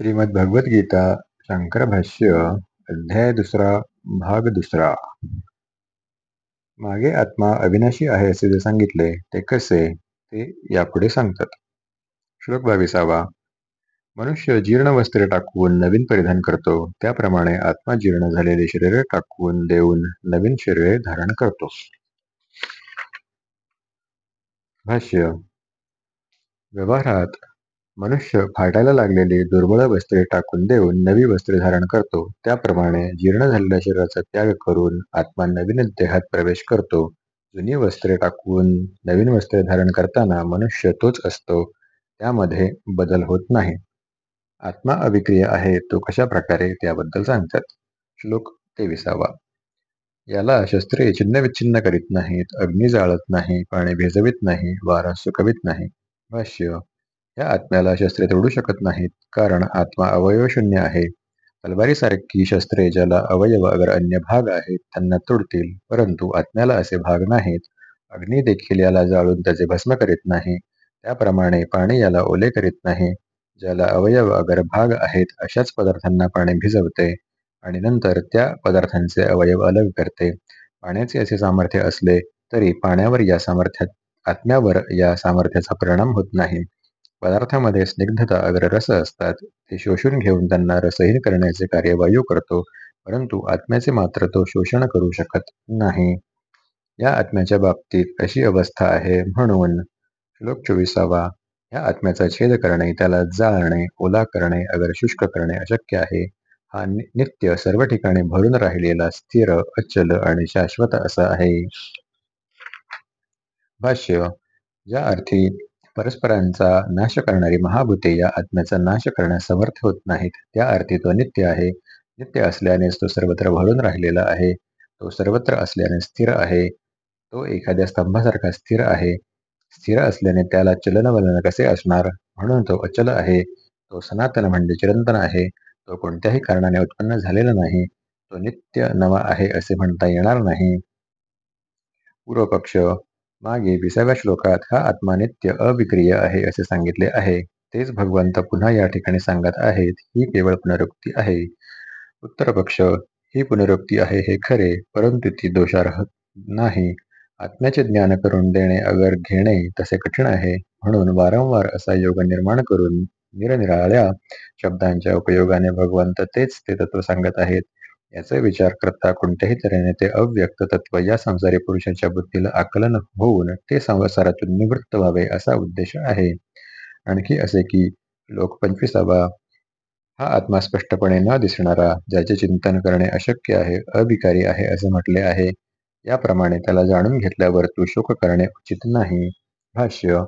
श्रीमद्भगवद्गीता शंकर भाष्य अध्याय दुसरा भाग दुसरा. मागे आत्मा अविनाशी आहे असे जे सांगितले ते कसे? ते यापुढे सांगतात. श्लोक बावीसावा. मनुष्य जीर्ण वस्त्रे टाकून नवीन परिधान करतो. त्याप्रमाणे आत्मा जीर्ण झालेले शरीर टाकून देऊन नवीन शरीरे धारण करतो. भाष्य. व्यवहारात मनुष्य फाटायला लागलेली दुर्बळ वस्त्रे टाकून देऊन नवी वस्त्रे धारण करतो. त्याप्रमाणे जीर्ण झालेल्या शरीराचा त्याग करून आत्मा नवीन देहात प्रवेश करतो. जुनी वस्त्रे टाकून नवीन वस्त्रे धारण करताना मनुष्य तोच असतो. त्यामध्ये बदल होत नाही. आत्मा अविक्रिय आहे तो कशा प्रकारे त्याबद्दल सांगतात? श्लोक तेविसावा. याला शस्त्रे चिन्ह विच्छिन्न करीत नाहीत अग्नी जाळत नाही पाणी भिजवित नाही वारा सुकवित नाही. भाष्य या आत्म्याला शस्त्रे तोडू शकत नाहीत कारण आत्मा अवयवशून्य आहे. तलवारीसारखी शस्त्रे ज्याला अवयव अगर अन्य भाग आहेत त्यांना तोडतील परंतु आत्म्याला असे भाग नाहीत. अग्नी देखील याला जाळून त्याचे भस्म करीत नाही. त्याप्रमाणे पाणी याला ओले करीत नाही. ज्याला अवयव अगर भाग आहेत अशाच पदार्थांना पाणी भिजवते आणि नंतर त्या पदार्थांचे अवयव अलग करते. पाण्याचे असे सामर्थ्य असले तरी पाण्यावर या सामर्थ्यात आत्म्यावर या सामर्थ्याचा परिणाम होत नाही. पदार्थामध्ये स्निग्धता अगर रस असतात. ते शोषून घेऊन त्यांना रसहीन करण्याचे कार्य वायू करतो परंतु आत्म्याचे मात्र तो शोषण करू शकत नाही. या आत्म्याच्या बाबतीत अशी अवस्था आहे म्हणून श्लोक चोवीसावा या आत्म्याचा छेद करणे त्याला जाळणे ओला करणे अगर शुष्क करणे अशक्य आहे. हा नित्य सर्व ठिकाणी भरून राहिलेला स्थिर अचल आणि शाश्वत असा आहे. भाष्य ज्या अर्थी परस्परांचा नाश करणारी महाभूते या आत्म्याचा नाश करण्यास समर्थ होत नाहीत. त्या अर्थी तो नित्य आहे. नित्य असल्यानेच तो सर्वत्र भरून राहिलेला आहे. तो सर्वत्र असल्याने स्थिर आहे. तो एखाद्या स्तंभासारखा स्थिर आहे. स्थिर असल्याने त्याला चलनवलन कसे असणार? म्हणून तो अचल आहे. तो सनातन म्हणजे चिरंतन आहे. तो कोणत्याही कारणाने उत्पन्न झालेला नाही. तो नित्य नवा आहे असे म्हणता येणार नाही. पूर्वपक्ष मागे विसाव्या श्लोकात हा आत्मा नित्य अविक्रिय आहे असे सांगितले आहे. तेच भगवंत पुन्हा या ठिकाणी सांगत आहेत ही केवळ पुनरुक्ती आहे. उत्तर पक्ष ही पुनरुक्ती आहे हे खरे परंतु ती दोषार्ह नाही. आत्म्याचे ज्ञान करून देणे अगर घेणे तसे कठीण आहे. म्हणून वारंवार असा योग निर्माण करून निरनिराळ्या शब्दांच्या उपयोगाने भगवंत तेच ते तत्व सांगत आहेत. याचा विचार करता कोणत्याही तऱ्हेने ते अव्यक्त तत्व या संसारी पुरुषाच्या बुद्धीला आकलन होऊन ते संसारातून निवृत्त व्हावे असा उद्देश आहे. आणखी असे की लोक पंचवीसावा हा आत्मा स्पष्टपणे न दिसणारा ज्याचे चिंतन करणे अशक्य आहे अविकारी आहे असे म्हटले आहे याप्रमाणे त्याला जाणून घेतल्यावर तू शोक करणे उचित नाही. भाष्य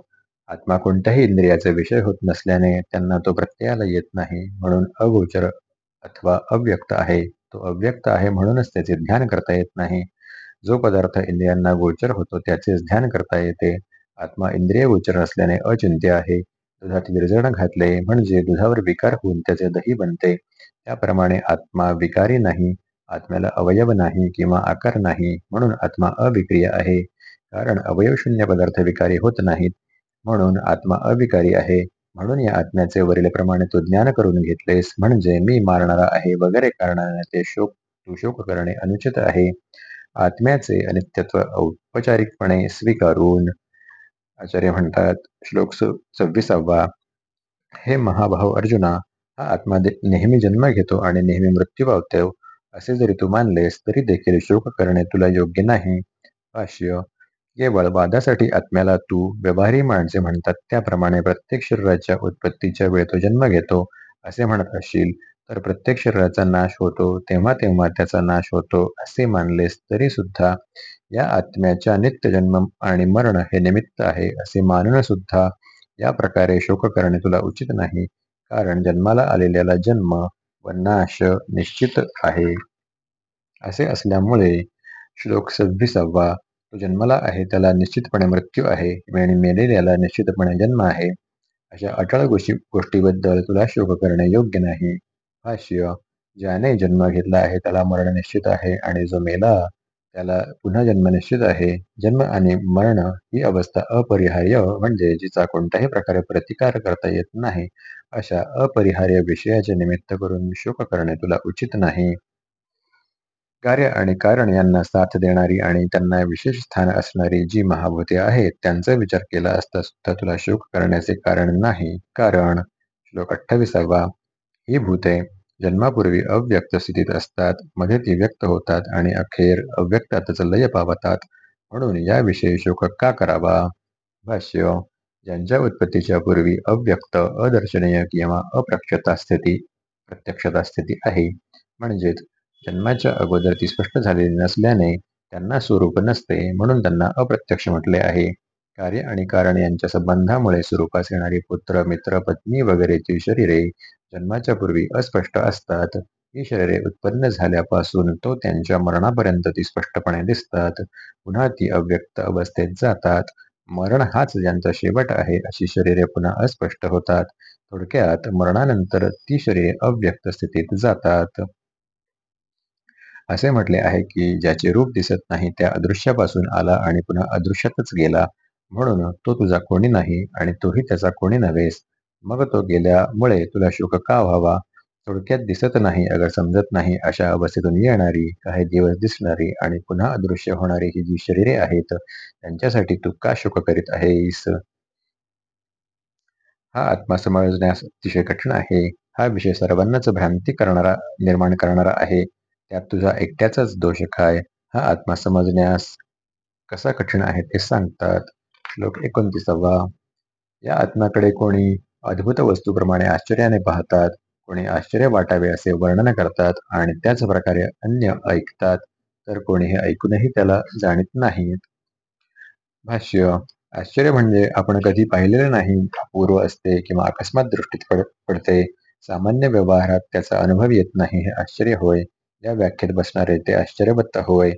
आत्मा कोणत्याही इंद्रियाचा विषय होत नसल्याने त्यांना तो प्रत्ययाला येत नाही म्हणून अगोचर अथवा अव्यक्त आहे. तो अव्यक्त आहे म्हणूनच त्याचे ध्यान करता येत नाही. जो पदार्थ इंद्रियांना गोचर होतो त्याचेच ध्यान करता येते. आत्मा इंद्रिय गोचर असल्याने अचिंत्य आहे. दुधात विरजण घातले म्हणजे दुधावर विकार होऊन त्याचे दही बनते. त्याप्रमाणे आत्मा विकारी नाही. आत्म्याला अवयव नाही किंवा आकार नाही म्हणून आत्मा अविक्रिय आहे. कारण अवयवशून्य पदार्थ विकारी होत नाहीत. म्हणून आत्मा अविकारी आहे. म्हणून या आत्म्याचे वरीलप्रमाणे तू ज्ञान करून घेतलेस. म्हणजे मी मारणारा आहे वगैरे कारणाने ते शोक तू शोक करणे अनुचित आहे. आत्म्याचे अनित्यत्व औपचारिकपणे स्वीकारून आचार्य म्हणतात श्लोक सव्वीसावा. हे महाभाव अर्जुना हा आत्मा नेहमी जन्म घेतो आणि नेहमी मृत्यू पावतो. असे जरी तू मानलेस तरी देखील शोक करणे तुला योग्य नाही. भाष्य केवळ वादासाठी आत्म्याला तू व्यवहारी माणसे म्हणतात. त्याप्रमाणे प्रत्येक शरीराच्या उत्पत्तीच्या वेळ तो जन्म घेतो असे म्हणत असशील तर प्रत्येक शरीराचा नाश होतो तेव्हा तेव्हा त्याचा नाश होतो असे मानलेस तरी सुद्धा या आत्म्याच्या नित्य जन्म आणि मरण हे निमित्त आहे असे मानणं सुद्धा या प्रकारे शोक करणे तुला उचित नाही कारण जन्माला आलेल्याला जन्म व नाश निश्चित आहे. असे असल्यामुळे श्लोक सव्वीसावा तो जन्माला आहे त्याला निश्चितपणे मृत्यू आहे आणि मेलेल्याला निश्चितपणे जन्म आहे. अशा अटळ गोष्टी गोष्टीबद्दल तुला शोक करणे योग्य नाही. भाष्य ज्याने जन्म घेतला आहे त्याला मरण निश्चित आहे आणि जो मेला त्याला पुन्हा जन्म निश्चित आहे. जन्म आणि मरण ही अवस्था अपरिहार्य म्हणजे जिचा कोणत्याही प्रकारे प्रतिकार करता येत नाही अशा अपरिहार्य विषयाचे निमित्त करून शोक करणे तुला उचित नाही. कार्य आणि कारण यांना साथ देणारी आणि त्यांना विशेष स्थान असणारी जी महाभूते आहेत त्यांचा विचार केला असता सुद्धा तुला शोक करण्याचे कारण नाही. कारण श्लोक अठ्ठावीसावा ही भूते जन्मापूर्वी अव्यक्त स्थितीत असतात मध्ये ती व्यक्त होतात आणि अखेर अव्यक्तातच लय पावतात. म्हणून याविषयी शोक का करावा? भाष्य ज्यांच्या उत्पत्तीच्या पूर्वी अव्यक्त अदर्शनीय किंवा अप्रक्षता स्थिती प्रत्यक्षता स्थिती आहे म्हणजेच जन्माच्या अगोदर ती स्पष्ट झालेली नसल्याने त्यांना स्वरूप नसते म्हणून त्यांना अप्रत्यक्ष म्हटले आहे. कार्य आणि कारण यांच्या संबंधामुळे स्वरूपास येणारी पुत्र मित्र पत्नी वगैरेची शरीरे जन्माच्या पूर्वी अस्पष्ट असतात. ही शरीरे उत्पन्न झाल्यापासून तो त्यांच्या मरणापर्यंत ती स्पष्टपणे दिसतात. पुन्हा ती अव्यक्त अवस्थेत जातात. मरण हाच ज्यांचा शेवट आहे अशी शरीरे पुन्हा अस्पष्ट होतात. थोडक्यात मरणानंतर ती शरीरे अव्यक्त स्थितीत जातात. असे म्हटले आहे की ज्याचे रूप दिसत नाही त्या अदृश्यापासून आला आणि पुन्हा अदृश्यातच गेला. म्हणून तो तुझा कोणी नाही आणि तोही त्याचा कोणी नव्हेस. मग तो गेल्यामुळे तुला शोक का व्हावा? थोडक्यात दिसत नाही अगर समजत नाही अशा अवस्थेतून येणारी काही दिवस दिसणारी आणि पुन्हा अदृश्य होणारी ही जी शरीरे आहेत त्यांच्यासाठी तू का शोक करीत आहेस? हा आत्मा समजण्यास अतिशय कठीण आहे. हा विषय सर्वांनाच भ्रांती करणारा निर्माण करणारा आहे. त्यात तुझा एकट्याचाच दोष काय? हा आत्मा समजण्यास कसा कठीण आहे ते सांगतात. श्लोक एकोणतीसावा. या आत्म्याकडे कोणी अद्भुत वस्तूप्रमाणे आश्चर्याने पाहतात कोणी आश्चर्य वाटावे असे वर्णन करतात आणि त्याच प्रकारे अन्य ऐकतात तर कोणी हे ऐकूनही त्याला जाणीत नाहीत. भाष्य आश्चर्य म्हणजे आपण कधी पाहिलेले नाही अपूर्व असते किंवा अकस्मात दृष्टीत पडते. सामान्य व्यवहारात त्याचा अनुभव येत नाही हे आश्चर्य होय. या व्याख्येत बसणारे ते आश्चर्यवत्त होय.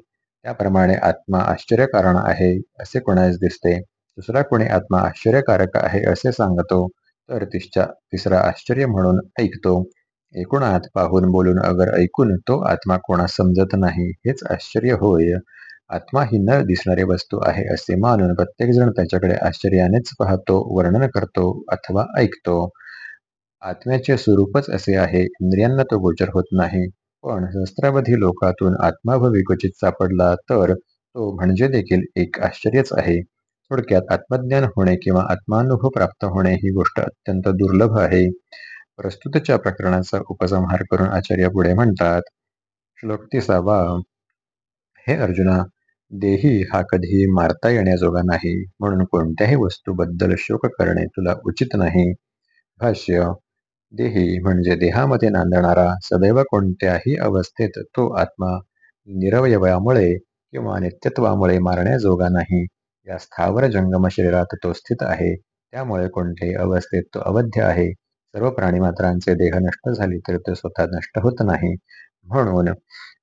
त्याप्रमाणे आत्मा आश्चर्यकारण आहे असे कोणास दिसते? दुसरा कोणी आत्मा आश्चर्यकारक आहे असे सांगतो तर तिसच्या तिसरा आश्चर्य म्हणून ऐकतो. एकूणात पाहून बोलून अगर ऐकून तो आत्मा कोणा समजत नाही हेच आश्चर्य होय. आत्मा ही न दिसणारी वस्तू आहे असे मानून प्रत्येक जण त्याच्याकडे आश्चर्यानेच पाहतो वर्णन करतो अथवा ऐकतो. आत्म्याचे स्वरूपच असे आहे इंद्रियांना तो गोचर होत नाही. पण सहस्त्रावधी लोकातून आत्माभविकचित क्वचित सापडला तर तो म्हणजे देखील एक आश्चर्यच आहे. थोडक्यात आत्मज्ञान होणे किंवा आत्मानुभव प्राप्त होणे ही गोष्ट अत्यंत दुर्लभ आहे. प्रस्तुतच्या प्रकरणाचा उपसंहार करून आचार्य पुढे म्हणतात श्लोक तिसावा हे अर्जुना देही हा कधीही मारता येण्याजोगा नाही. म्हणून कोणत्याही वस्तूबद्दल शोक करणे तुला उचित नाही. भाष्य देही म्हणजे देहामध्ये नांदणारा सदैव कोणत्याही अवस्थेत तो आत्मा निरवयवामुळे किंवा नित्यत्वामुळे मारण्याजोगा नाही. या स्थावर जंगम शरीरात तो स्थित आहे. त्यामुळे कोणत्याही अवस्थेत तो अवध्य आहे. सर्व प्राणीमात्रांचे देह नष्ट झाले तरी तो स्वतः नष्ट होत नाही. म्हणून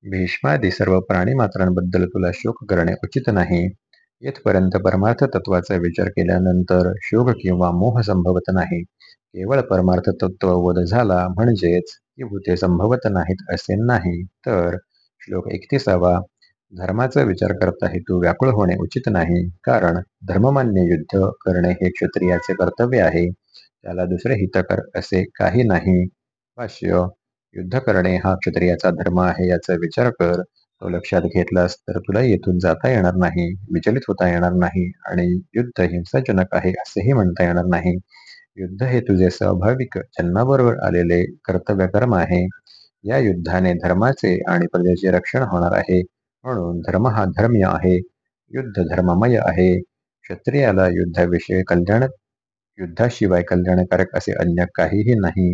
भीष्मादी सर्व प्राणीमात्रांबद्दल तुला शोक करणे उचित नाही. येथपर्यंत परमार्थ तत्वाचा विचार केल्यानंतर शोक किंवा मोह संभवत नाही. केवळ परमार्थ तत्वबोध झाला म्हणजेच ही भूते संभवत नाहीत असे नाही. तर श्लोक एकतीसावा धर्माचा विचार करता हेतू व्याकुळ होणे उचित नाही कारण धर्ममान्य युद्ध करणे हे क्षत्रियाचे कर्तव्य आहे त्याला दुसरे हितकर असे काही नाही. भाष्य युद्ध करणे हा क्षत्रियाचा धर्म आहे याचा विचार कर तो लक्षात घेतलास तर तुला येथून जाता येणार नाही विचलित होता येणार नाही आणि युद्ध हिंसाजनक आहे असेही म्हणता येणार नाही. युद्ध हे तुझे स्वाभाविक जन्माबरोबर आलेले कर्तव्य कर्म आहे. या युद्धाने धर्माचे आणि प्रजेचे रक्षण होणार आहे. म्हणून धर्म हा धर्म्य आहे. युद्ध धर्ममय आहे. क्षत्रियाला युद्धाविषयी कल्याण युद्धाशिवाय कल्याणकारक असे अन्य काहीही नाही.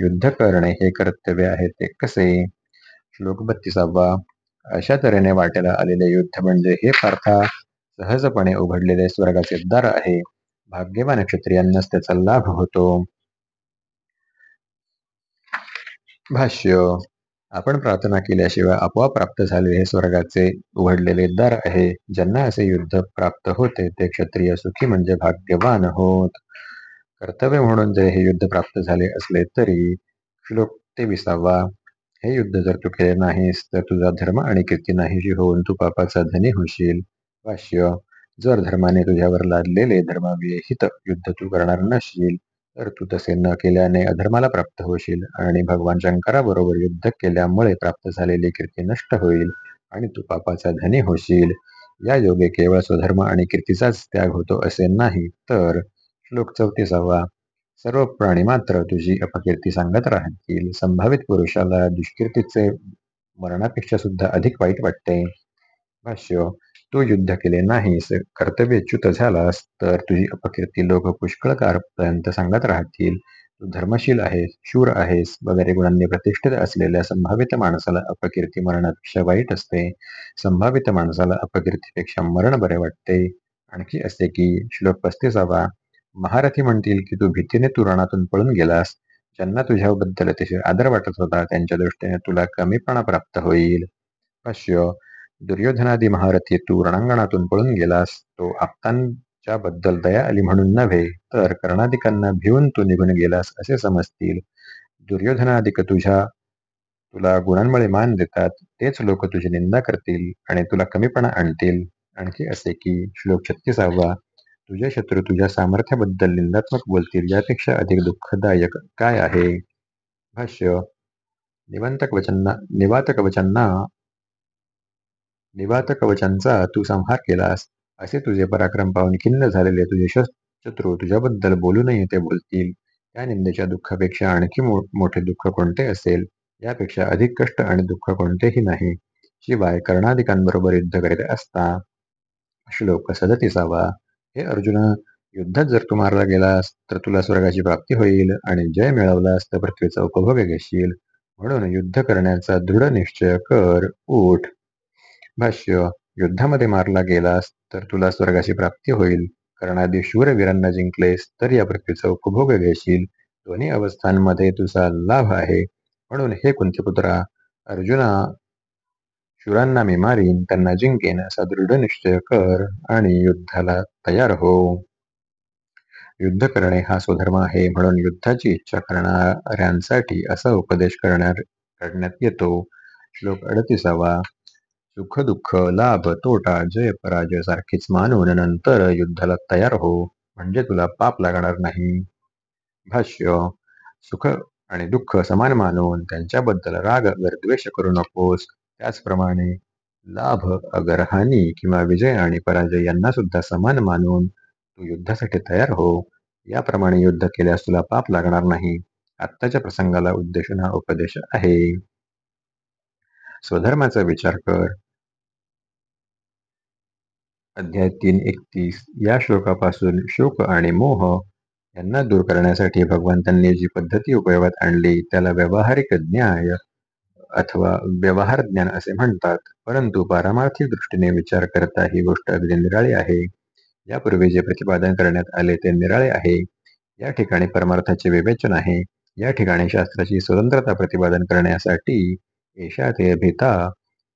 युद्ध करणे हे कर्तव्य आहे ते कसे? श्लोक बत्तीसावा. अशा तऱ्हेने वाटेला आलेले युद्ध म्हणजे हे पार्था सहजपणे उघडलेले स्वर्गाचे दार आहे. भाग्यवान क्षत्रियांनाच त्याचा लाभ होतो. भाष्य आपण प्रार्थना केल्याशिवाय आपोआप प्राप्त झाले हे स्वर्गाचे उघडलेले दार आहे. ज्यांना असे युद्ध प्राप्त होते ते क्षत्रिय सुखी म्हणजे भाग्यवान होत. कर्तव्य म्हणून जे हे युद्ध प्राप्त झाले असले तरी श्लोक ते विसावा हे युद्ध जर तू केले नाहीस तर तुझा धर्म आणि कीर्ती नाहीशी होऊन तू पापाचा धनी होशील. भाष्य जर धर्माने तुझ्यावर लादलेले धर्मविहित युद्ध तू करणार नसशील तर तू तसे न केल्याने अधर्माला प्राप्त होशील आणि भगवान शंकराबरोबर युद्ध केल्यामुळे प्राप्त झालेली कीर्ती नष्ट होईल आणि तू पापाचा धनी होशील. या योगे केवळ स्वधर्म आणि कीर्तीचाच त्याग होतो असे नाही तर श्लोक चौतीसावा. सर्व प्राणी मात्र तुझी अपकीर्ती सांगत राहतील. संभावित पुरुषाला दुष्कीर्तीचे मरणापेक्षा सुद्धा अधिक वाईट वाटते. भाष्य तू युद्ध केले नाहीस कर्तव्यच्युत झालास तर तुझी अपकीर्ती लोक पुष्कळ काळपर्यंत सांगत राहतील. तू धर्मशील आहेस शूर आहेस वगैरे गुणांनी प्रतिष्ठित असलेल्या संभावित माणसाला अपकीर्ती मरणापेक्षा वाईट असते. संभावित माणसाला अपकीर्तीपेक्षा मरण बरे वाटते. आणखी असते की श्लोक पस्तीसावा महारथी म्हणतील की तू भीतीने तुरणातून पळून गेलास. ज्यांना तुझ्याबद्दल अतिशय आदर वाटत होता त्यांच्या दृष्टीने तुला कमीपणा प्राप्त होईल. पश्य दुर्योधनादी महारथी तू रणांगणातून पळून गेलास. तो आप्तांच्या बद्दल दया आली म्हणून नव्हे तर कर्णाधिकांना भिवून तू निघून गेलास असे समजतील. दुर्योधनादिक तुझ्या तुला गुणांमुळे मान देतात तेच लोक तुझी निंदा करतील आणि तुला कमीपणा आणतील. आणखी असे की श्लोक छत्तीसावा तुझे शत्रू तुझ्या सामर्थ्याबद्दल निंदात्मक बोलतील यापेक्षा अधिक दुःखदायक काय आहे? भाष्य निवंतक वचन निवातक कवचांना निवात कवचांचा तू संहार केलास. असे तुझे पराक्रम पाहून खिन्न झालेले तुझे शत्रू तुझ्याबद्दल बोलू नये ते बोलतील. त्या निंदेच्या दुःखापेक्षा आणखी मोठे दुःख कोणते असेल? यापेक्षा अधिक कष्ट आणि दुःख कोणतेही नाही. शिवाय कर्णाधिकांबरोबर युद्ध करीत असता. श्लोक सदतीसावा. हे अर्जुना युद्धात जर तू मारला गेलास तर तुला स्वर्गाची प्राप्ती होईल आणि जय मिळवलास तर पृथ्वीचा उपभोग घेशील. म्हणून युद्ध करण्याचा दृढ निश्चय कर उठ. भाष्य युद्धामध्ये मारला गेलास तर तुला स्वर्गाची प्राप्ती होईल. कर्णादी शूरवीरांना जिंकलेस तर या पृथ्वीचा उपभोग घेशील. दोन्ही अवस्थांमध्ये तुझा लाभ आहे. म्हणून हे कुंतीपुत्रा अर्जुना शूरांना मी मारीन त्यांना जिंकेन असा दृढ निश्चय कर आणि युद्धाला तयार हो. युद्ध करणे हा स्वधर्म आहे म्हणून युद्धाची इच्छा करणाऱ्यांसाठी असा उपदेश करण्यात करण्यात येतो. श्लोक अडतीसावा. सुख दुःख लाभ तोटा जय पराजय सारखीच मानून नंतर युद्धाला तयार हो. म्हणजे तुला पाप लागणार नाही. भाष्य सुख आणि दुःख समान मानून त्यांच्याबद्दल राग अगर द्वेष करू नकोस. त्याचप्रमाणे लाभ अगर हानी किंवा विजय आणि पराजय यांना सुद्धा समान मानून तू युद्धासाठी तयार हो. याप्रमाणे युद्ध केल्यास तुला पाप लागणार नाही. आत्ताच्या प्रसंगाला उद्देशून हा उपदेश आहे. स्वधर्माचा विचार कर. अध्याय तीन एकतीस. या श्लोकापासून शोक आणि मोह यांना दूर करण्यासाठी भगवंतांनी जी पद्धती उपयोगात आणली त्याला व्यावहारिक ज्ञाय अथवा व्यवहार ज्ञान असे म्हणतात. परंतु पारमार्थिक दृष्टीने विचार करता ही गोष्ट अगदी निराळी आहे. यापूर्वी जे प्रतिपादन करण्यात आले ते निराळे आहे. या ठिकाणी परमार्थाचे विवेचन आहे. या ठिकाणी शास्त्राची स्वतंत्रता प्रतिपादन करण्यासाठी एशा ते भीता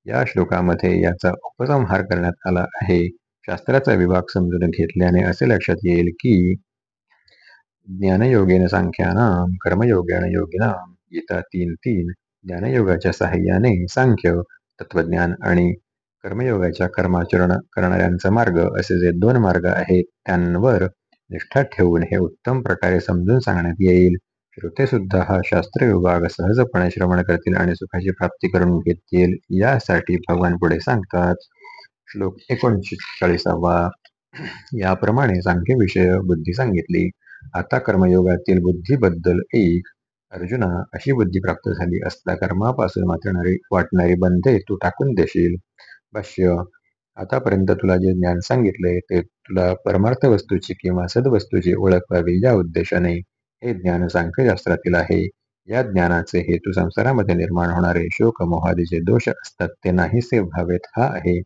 या श्लोकामध्ये याचा उपसंहार करण्यात आला आहे. शास्त्राचा विभाग समजून घेतल्याने असे लक्षात येईल की ज्ञानयोगेन सांख्यानाम कर्मयोगेन योगिनाम गीता तीन तीन ज्ञानयोगाच्या साहाय्याने सांख्य तत्वज्ञान आणि कर्मयोगाच्या कर्माचरण करणाऱ्यांचा मार्ग असे जे दोन मार्ग आहेत त्यांवर निष्ठा ठेवून हे उत्तम प्रकारे समजून सांगण्यात येईल. श्रोते सुद्धा हा शास्त्र विभाग सहजपणे श्रवण करतील आणि सुखाची प्राप्ती करून घेतील यासाठी भगवान पुढे सांगतात श्लोक एकोणचाळीसावा. याप्रमाणे सांख्यविषय बुद्धी सांगितली. आता कर्मयोगातील बुद्धीबद्दल एक. अर्जुना अशी बुद्धी प्राप्त झाली असता कर्मापासून वाचणारी वाटणारी बंधे तू टाकून देशील. भाष्य आतापर्यंत तुला जे ज्ञान सांगितले ते तुला परमार्थ वस्तूची किंवा सदवस्तूची ओळख व्हावी या उद्देशाने. हे ज्ञान सांख्यशास्त्रातील आहे. या ज्ञानाचे हेतू संसारामध्ये निर्माण होणारे शोक मोहादीचे दोष असतात ते नाहीसे व्हावेत हा आहे.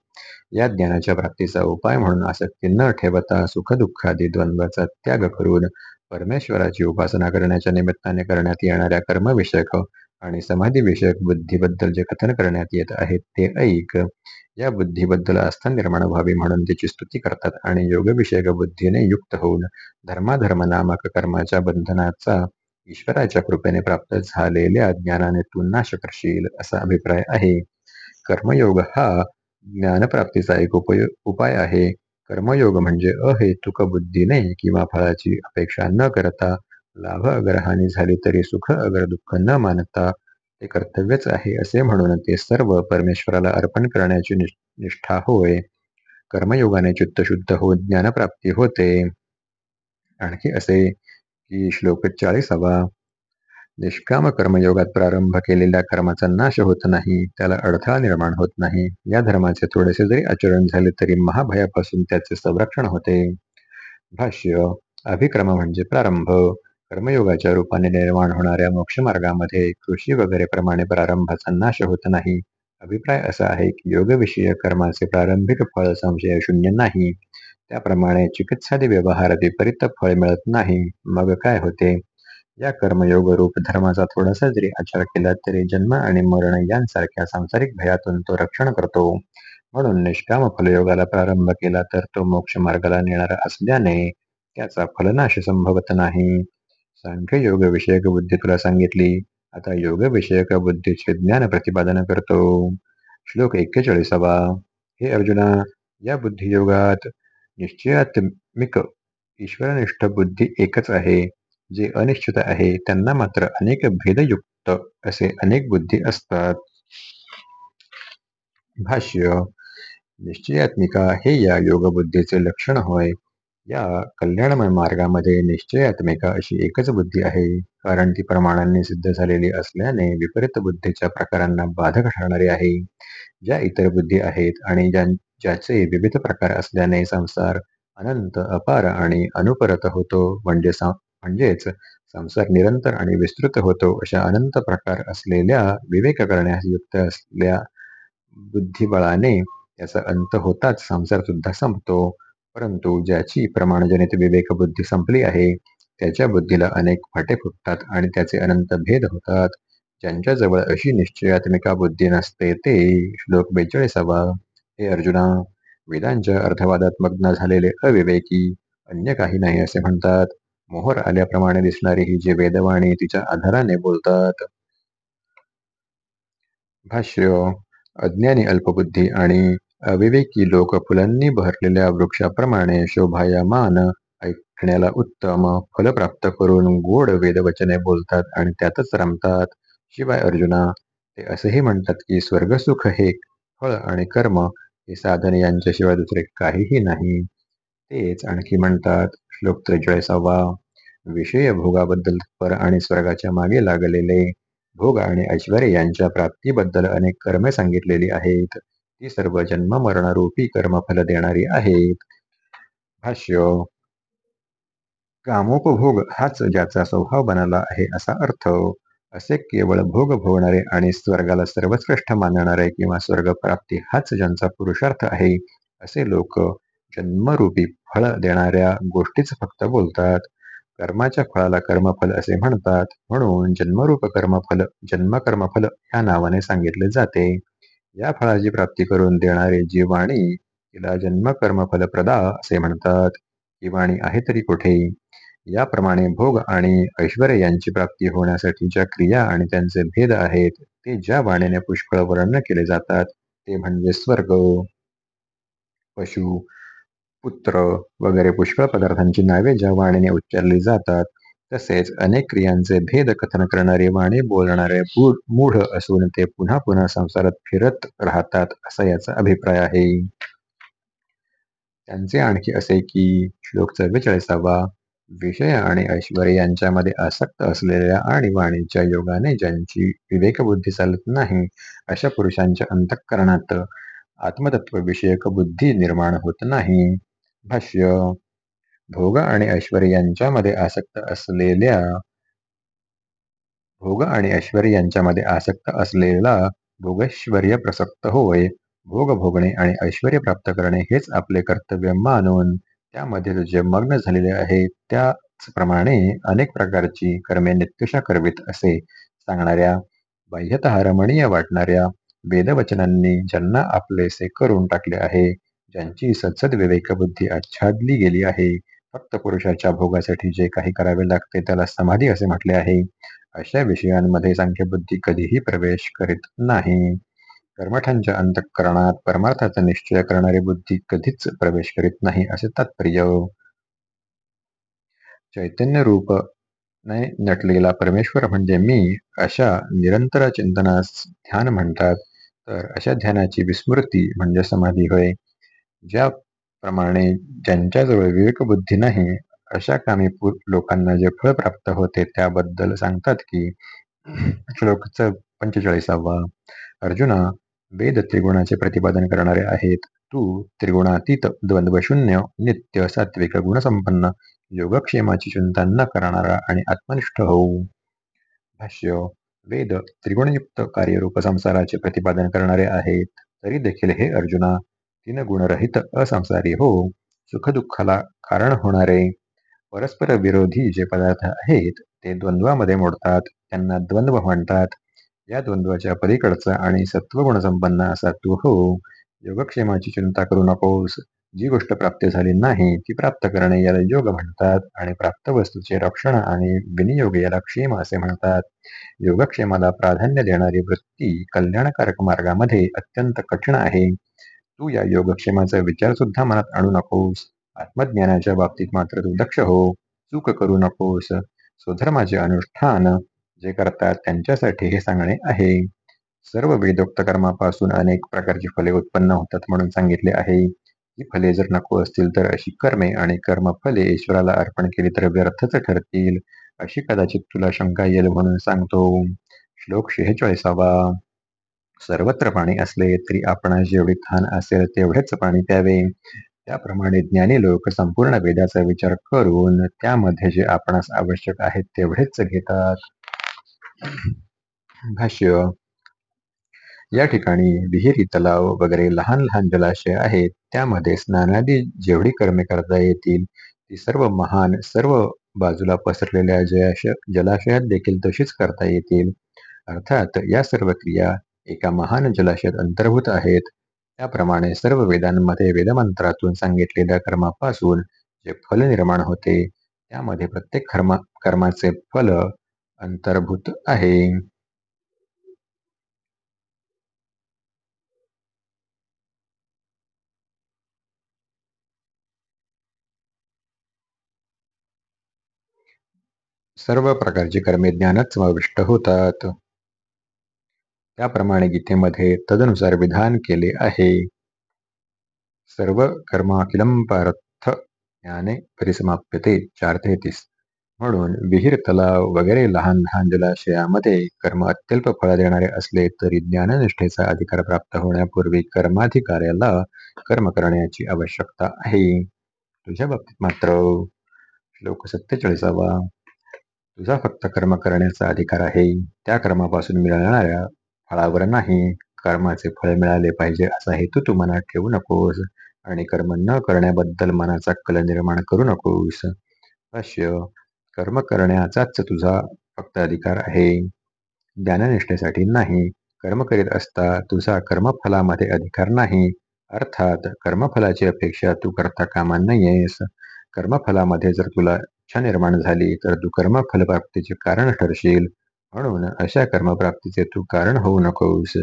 या ज्ञानाच्या प्राप्तीचा उपाय म्हणून आसक्ती न ठेवता सुख दुःखादी द्वंद्वाचा त्याग करून परमेश्वराची उपासना करण्याच्या निमित्ताने करण्यात येणाऱ्या कर्मविषयक आणि समाधीविषयक बुद्धीबद्दल जे कथन करण्यात येत आहे ते ऐक. या बुद्धीबद्दल आस्था निर्माण व्हावी म्हणून त्याची स्तुती करतात आणि योगविषयक बुद्धीने युक्त होऊन धर्माधर्म नामक कर्माच्या बंधनाचा ईश्वराच्या कृपेने प्राप्त झालेल्या ज्ञानाने तू नाश करशील असा अभिप्राय आहे. कर्मयोग हा ज्ञानप्राप्तीचा एक उपाय आहे. कर्मयोग म्हणजे अहेतुक बुद्धीने किंवा फळाची अपेक्षा न करता लाभ अगर हानी झाली तरी सुख अगर दुःख न मानता ते कर्तव्यच आहे असे म्हणून ते सर्व परमेश्वराला अर्पण करण्याची निष्ठा होय. कर्मयोगाने चित्त शुद्ध होऊन ज्ञानप्राप्ती होते. आणखी असे की श्लोक चाळीसावा निष्काम कर्मयोगात प्रारंभ केलेल्या कर्माचा नाश होत नाही त्याला अडथळा निर्माण होत नाही. या धर्माचे थोडेसे जरी आचरण झाले तरी महाभयापासून त्याचे संरक्षण होते. भाष्य अभिक्रम म्हणजे प्रारंभ. कर्मयोगाच्या रूपाने निर्माण होणाऱ्या मोक्षमार्गामध्ये कृषी वगैरे प्रमाणे प्रारंभाचा नाश होत नाही. अभिप्राय असा आहे की योगविषयी कर्माचे प्रारंभिक फळ संशय शून्य नाही. त्याप्रमाणे चिकित्सादी व्यवहार विपरीत फळ मिळत नाही. मग काय होते? या कर्मयोग रूप धर्माचा थोडासा जरी आचार केला तरी जन्म आणि मरण यांसारख्या सांसारिक भयातून तो रक्षण करतो. म्हणून निष्काम फलयोगाला प्रारंभ केला तर तो मोक्ष मार्गाला नेणारा असल्याने त्याचा फलनाश संभवत नाही. सांख्य योग विषयक बुद्धी तुला सांगितली. आता योग विषयक बुद्धीचे ज्ञान प्रतिपादन करतो. श्लोक एक्केचाळीसावा. हे अर्जुना या बुद्धियोगात निश्चयात्मिक ईश्वरनिष्ठ बुद्धी एकच आहे. जे अनिश्चित आहे त्यांना मात्र अनेक भेदयुक्त असे अनेक बुद्धी असतात. भाष्य निश्चयात्मिका हे या योगबुद्धीचे लक्षण होय. या कल्याणमय मार्गामध्ये निश्चयात्मिका अशी एकच बुद्धी आहे. कारण ती प्रमाणांनी सिद्ध झालेली असल्याने विपरीत बुद्धीच्या प्रकारांना बाधक ठरणारी आहे. ज्या इतर बुद्धी आहेत आणि ज्याचे विविध प्रकार असल्याने संसार अनंत अपार आणि अनुपरत होतो. म्हणजे म्हणजेच संसार निरंतर आणि विस्तृत होतो. अशा अनंत प्रकार असलेल्या विवेक करण्यास युक्त असल्या बुद्धिबळाने याचा अंत होताच संसार सुद्धा संपतो. परंतु ज्याची प्रमाणजनित विवेक बुद्धी संपली आहे त्याच्या बुद्धीला अनेक फाटे फुटतात आणि त्याचे अनंत भेद होतात. ज्यांच्याजवळ अशी निश्चयात्मिका बुद्धी नसते ते श्लोक बेचाळीसावा हे अर्जुना वेदांच्या अर्थवादात मग्न झालेले अविवेकी अन्य काही नाही असे म्हणतात. मोहर आल्याप्रमाणे दिसणारी ही जी वेदवाणी तिच्या आधाराने बोलतात. भाष्य अज्ञानी अल्पबुद्धी आणि अविवेकी लोक फुलांनी भरलेल्या वृक्षाप्रमाणे शोभायमान ऐकण्याला उत्तम फल प्राप्त करून गोड वेदवचने बोलतात आणि त्यातच रमतात. शिवाय अर्जुना ते असेही म्हणतात की स्वर्गसुख हे फळ आणि कर्म हे साधन यांच्याशिवाय दुसरे काहीही नाही. तेच आणखी म्हणतात श्लोक त्रेचाळीसावा विषय भोगाबद्दल पर आणि स्वर्गाच्या मागे लागलेले भोग आणि ऐश्वर यांच्या प्राप्तीबद्दल अनेक कर्मे सांगितलेली आहेत. ती सर्व जन्म मरणरूपी कर्मफल देणारी आहेत. भाष्य कामोपभोग हाच ज्याचा स्वभाव बनला आहे असा अर्थ. असे केवळ भोग भोगणारे आणि स्वर्गाला सर्वश्रेष्ठ मानणारे किंवा स्वर्ग प्राप्ती हाच ज्यांचा पुरुषार्थ आहे असे लोक जन्मरूपी फळ देणाऱ्या गोष्टीच फक्त बोलतात. कर्माच्या फळाला कर्मफल असे म्हणतात. म्हणून जन्मरूप कर्मफल जन्मकर्मफल या नावाने सांगितले जाते. या फळाची प्राप्ती करून देणारी जी वाणी तिला जन्मकर्मफल प्रदा असे म्हणतात. जीवाणी आहे तरी कुठे? याप्रमाणे भोग आणि ऐश्वर यांची प्राप्ती होण्यासाठी ज्या क्रिया आणि त्यांचे भेद आहेत ते ज्या वाणीने पुष्कळ वर्णन केले जातात ते म्हणजे स्वर्ग. पशु पुत्र वगैरे पुष्कळ पदार्थांची नावे ज्या वाणीने उच्चारली जातात तसेच अनेक क्रियांचे भेद कथन करणारे वाणी बोलणारे मूढ असून ते पुन्हा पुन्हा संसारात फिरत राहतात असा याचा अभिप्राय आहे. त्यांचे आणखी असे की श्लोक चव्वेचाळीसावा विषय आणि ऐश्वर यांच्यामध्ये आसक्त असलेल्या आणि वाणीच्या योगाने ज्यांची विवेकबुद्धी चालत नाही अशा पुरुषांच्या अंतःकरणात आत्मतत्व विषयक बुद्धी निर्माण होत नाही. भाष्य भोग आणि ऐश्वर यांच्यामध्ये आसक्त असलेल्या भोग आणि ऐश्वर यांच्यामध्ये आसक्त असलेला भोगैश्वर्य प्रसक्त होय. भोग भोगणे आणि ऐश्वर प्राप्त करणे हेच आपले कर्तव्य मानून त्यामध्ये जे मग्न झालेले आहे त्याचप्रमाणे अनेक प्रकारची कर्मे नित्यशा करवीत असे सांगणाऱ्या बाह्यत रमणीय वाटणाऱ्या वेदवचनांनी ज्यांना आपलेसे करून टाकले आहे ज्यांची सत्सद विवेक बुद्धी आच्छादली गेली आहे फक्त पुरुषाच्या भोगासाठी जे काही करावे लागते त्याला समाधी असे म्हटले आहे अशा विषयांमध्ये सांख्यबुद्धी कधीही प्रवेश करीत नाही. कर्मठांच्या अंतःकरणात परमार्थाचा निश्चय करणारी बुद्धी कधीच प्रवेश करीत नाही असे तात्पर्य. चैतन्य रूप नटलेला परमेश्वर म्हणजे मी अशा निरंतर चिंतनास ध्यान म्हणतात तर अशा ध्यानाची विस्मृती म्हणजे समाधी होय. ज्याप्रमाणे ज्यांच्याजवळ विवेकबुद्धी नाही अशा कामी लोकांना जे फळ प्राप्त होते त्याबद्दल सांगतात की श्लोक पंचेचाळीसावा. अर्जुना वेद त्रिगुणाचे प्रतिपादन करणारे आहेत. तू त्रिगुणातीत द्वंद्वशून्य नित्य सात्विक गुणसंपन्न योगक्षेमाची चिंता न करणारा आणि आत्मनिष्ठ होऊ भाष्य. वेद त्रिगुणयुक्त कार्यरूप संसाराचे प्रतिपादन करणारे आहेत. तरी देखील हे अर्जुना तीन गुणरहित असंसारी हो. सुखदुःखाला कारण होणारे. परस्पर विरोधी जे पदार्थ आहेत ते द्वंद्वामध्ये मोडतात. त्यांना द्वंद्व म्हणतात. या द्वंद्वाच्या पलीकडचा आणि सत्वगुणसंपन्न असा तू हो. योगक्षेमाची चिंता करू नकोस. जी गोष्ट प्राप्त झाली नाही ती प्राप्त करणे याला योग म्हणतात आणि प्राप्त वस्तूचे रक्षण आणि विनियोग याला क्षेम असे म्हणतात. योगक्षेमाला प्राधान्य देणारी वृत्ती कल्याणकारक मार्गामध्ये अत्यंत कठीण आहे. तू या योगक्षेमाचा विचार सुद्धा मनात आणू नकोस. आत्मज्ञानाच्या बाबतीत मात्र तू दक्ष हो. चूक करू नकोस. स्वधर्माचे अनुष्ठान जे करतात त्यांच्यासाठी हे सांगणे आहे. सर्व वेदोक्त कर्मापासून अनेक प्रकारची फले उत्पन्न होतात म्हणून सांगितले आहे. ही फले जर नको असतील तर अशी कर्मे आणि कर्मफले ईश्वराला अर्पण केली तर व्यर्थच ठरतील अशी कदाचित तुला शंका येईल म्हणून सांगतो. श्लोक शेहेचाळीसावा. सर्वत्र पाणी असले तरी आपण जेवढे खान असेल तेवढेच पाणी प्यावे. त्याप्रमाणे ज्ञानी लोक संपूर्ण वेदाचा विचार करून त्यामध्ये जे आपणास आवश्यक आहे तेवढेच घेतात. भाष्य या ठिकाणी विहिरी तलाव वगैरे लहान लहान जलाशय आहेत. त्यामध्ये स्नानादी जेवढी कर्मे करता येतील ती सर्व महान सर्व बाजूला पसरलेल्या जयाश जलाशयात देखील तशीच करता येतील. अर्थात या सर्व क्रिया एका महान जलाशयात अंतर्भूत आहेत. त्याप्रमाणे सर्व वेदांमध्ये वेदमंत्रातून सांगितलेल्या कर्मापासून जे फल निर्माण होते त्यामध्ये प्रत्येक कर्मा कर्माचे फल अंतर्भूत आहे. सर्व प्रकारची कर्मे ज्ञानात समाविष्ट होतात. त्याप्रमाणे गीतेमध्ये तदनुसार विधान केले आहे. सर्व कर्माखिलम पार्थ ज्ञाने परिसमाप्यते. चार तेहतीस. म्हणून विहीर तलाव वगैरे लहान लहान जलाशयामध्ये कर्म अत्यल्प फळ देणारे असले तरी ज्ञाननिष्ठेचा अधिकार प्राप्त होण्यापूर्वी कर्माधिकाऱ्याला कर्म करण्याची आवश्यकता आहे. तुझ्या बाबतीत मात्र श्लोक सत्तेचाळीसावा. तुझा फक्त कर्म करण्याचा अधिकार आहे. त्या कर्मापासून मिळणाऱ्या फळावर नाही. कर्माचे फळ मिळाले पाहिजे असा हेतू तू मनात ठेवू नकोस आणि कर्म न करण्याबद्दल मनाचा कल निर्माण करू नकोस. भाष्य कर्म करण्याचाच तुझा फक्त अधिकार आहे. ज्ञाननिष्ठेसाठी नाही. कर्म करीत असता तुझा कर्मफलामध्ये अधिकार नाही. अर्थात कर्मफलाची अपेक्षा तू करता कामा नाहीयेस कर्मफलामध्ये जर तुला इच्छा निर्माण झाली तर तू कर्मफलप्राप्तीचे कारण ठरशील. म्हणून अशा कर्मप्राप्तीचे तू कारण होऊ नकोस.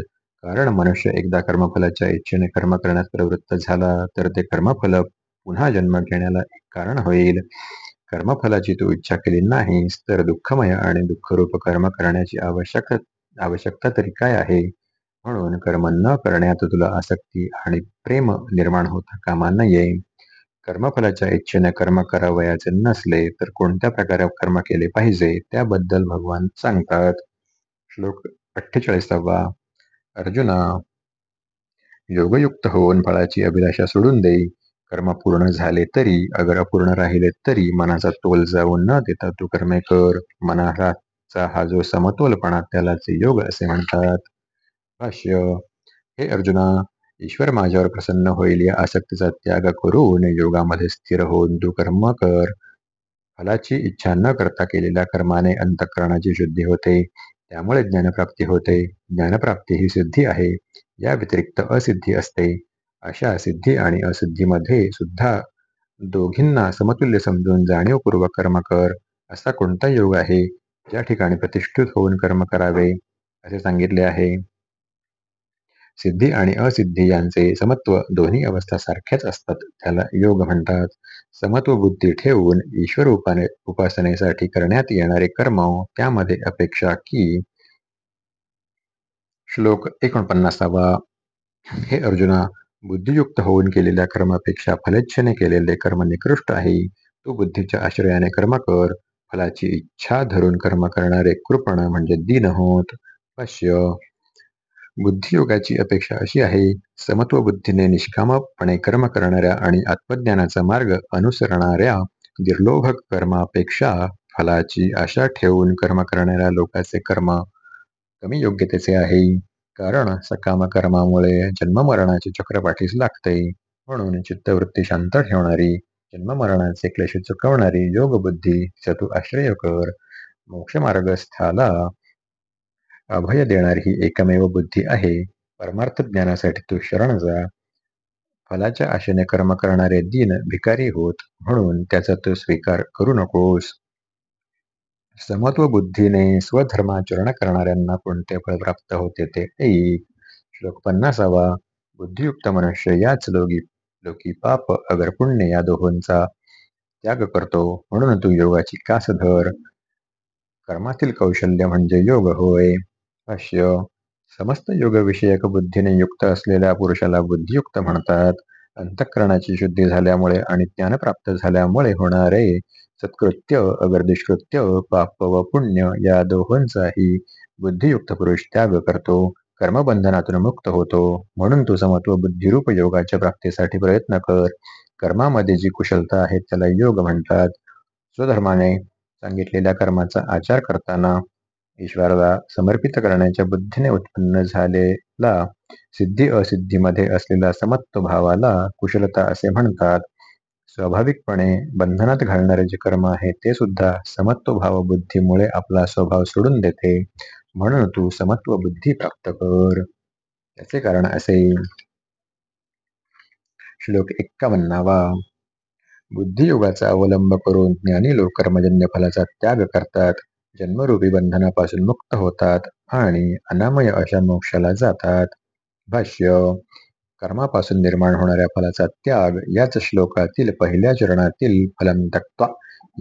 कारण मनुष्य एकदा कर्मफलाच्या इच्छेने कर्म करण्यास प्रवृत्त झाला तर ते कर्मफल पुन्हा जन्म घेण्याला एक कारण होईल. कर्मफलाची तू इच्छा केली नाहीस तर दुःखमय आणि दुःखरूप कर्म करण्याची आवश्यक आवश्यकता तरी काय आहे? म्हणून कर्म न करण्यात तुला आसक्ती आणि प्रेम निर्माण होता कामा नये. कर्मफलाच्या इच्छेने कर्म करावयाचे नसले तर कोणत्या प्रकारे कर्म केले पाहिजे? त्याबद्दल भगवान सांगतात. श्लोक अठ्ठेचाळीसावा. अर्जुना योगयुक्त होऊन फळाची अभिलाषा सोडून दे. कर्म पूर्ण झाले तरी अगर अपूर्ण राहिले तरी मनाचा तोल जाऊन न देता तू कर्मे कर. मनाचा हा जो समतोलपणा त्यालाच योग असे म्हणतात. भाष्य हे अर्जुना ईश्वर माझ्यावर प्रसन्न होईल. या आसक्तीचा त्याग करून योगामध्ये स्थिर होऊन तू कर्म कर. फलाची इच्छा न करता केलेल्या कर्माने अंतःकरणाची शुद्धी होते. त्यामुळे ज्ञानप्राप्ती होते. ज्ञानप्राप्ती ही सिद्धी आहे. या व्यतिरिक्त असिद्धी असते. अशा सिद्धी आणि असिद्धीमध्ये सुद्धा दोघींना समतुल्य समजून जाणीवपूर्वक कर्म कर असा कोणता योग आहे? ज्या ठिकाणी प्रतिष्ठित होऊन कर्म करावे असे सांगितले आहे. सिद्धी आणि असिद्धी यांचे समत्व दोन्ही अवस्था सारख्याच असतात. त्याला योग म्हणतात. समत्व बुद्धी ठेवून ईश्वर उपाने उपासनेसाठी करण्यात येणारे कर्म त्यामध्ये अपेक्षा की श्लोक एकोणपन्नासावा. हे अर्जुना बुद्धियुक्त होऊन केलेल्या कर्मापेक्षा फलेच्छेने केलेले कर्म निकृष्ट आहे. तू बुद्धीच्या आश्रयाने कर्म कर. फलाची इच्छा धरून कर्म करणारे कृपण म्हणजे दीन होत. पश्य. बुद्धियोगाची अपेक्षा अशी आहे समत्व बुद्धीने निष्कामपणे कर्म करणाऱ्या आणि आत्मज्ञानाचा मार्ग अनुसरणाऱ्या निर्लोभक कर्मापेक्षा फलाची आशा ठेवून कर्म करणाऱ्या लोकांचे कर्म कमी योग्यतेचे आहे. कारण सकामकर्मामुळे जन्ममरणाचे चक्र पाठीस लागते म्हणून चित्तवृत्ती शांत ठेवणारी जन्ममरणाचे क्लेश चुकवणारी योग बुद्धी तू आश्रय कर. मोक्षमार्गस्थाला अभय देणारी ही एकमेव बुद्धी आहे. परमार्थ ज्ञानासाठी तू शरण जा. फलाच्या आशेने कर्म करणारे दिन भिकारी होत म्हणून त्याचा तू स्वीकार करू नकोस. समत्व बुद्धीने स्वधर्माचरण करणाऱ्यांना कोणते फळ प्राप्त होते ते एक. श्लोक पन्नासावा. बुद्धियुक्त मनुष्य याच लोकी लोकी पाप अगर पुण्य या दोहोंचा त्याग करतो. म्हणून तू योगाची कास धर. कर्मातील कौशल्य म्हणजे योग होय. भाष्य समस्त योग विषयक बुद्धीने युक्त असलेल्या पुरुषाला बुद्धियुक्त म्हणतात. अंतःकरणाची शुद्धी झाल्यामुळे आणि ज्ञान प्राप्त झाल्यामुळे होणारे सत्कृत्य अगर दुष्कृत्य पाप व पुण्य या दोहोंचाही बुद्धियुक्त पुरुष त्याग करतो. कर्मबंधनातून मुक्त होतो. म्हणून तू समत्व बुद्धिरूप योगाच्या प्राप्तीसाठी प्रयत्न कर. कर्मामध्ये जी कुशलता आहे त्याला योग म्हणतात. स्वधर्माने सांगितलेल्या कर्माचा आचार करताना ईश्वराला समर्पित करण्याच्या बुद्धीने उत्पन्न झालेला सिद्धी असिद्धीमध्ये असलेला समत्व भावाला कुशलता असे म्हणतात. स्वाभाविकपणे बंधनात घालणारे जे कर्म आहे ते सुद्धा समत्व भाव बुद्धीमुळे आपला स्वभाव सोडून देते. म्हणून तू समत्व बुद्धी प्राप्त कर. त्याचे कारण असे. श्लोक एक्कावन्नावा. बुद्धियोगाचा अवलंब करून ज्ञानी लोक कर्मजन्य फलाचा त्याग करतात. जन्मरूपी बंधनापासून मुक्त होतात आणि अनामय अशा मोक्षाला जातात. भाष्य कर्मापासून निर्माण होणाऱ्या फलाचा त्याग याच श्लोकातील पहिल्या चरणातील फलम तक्त्वा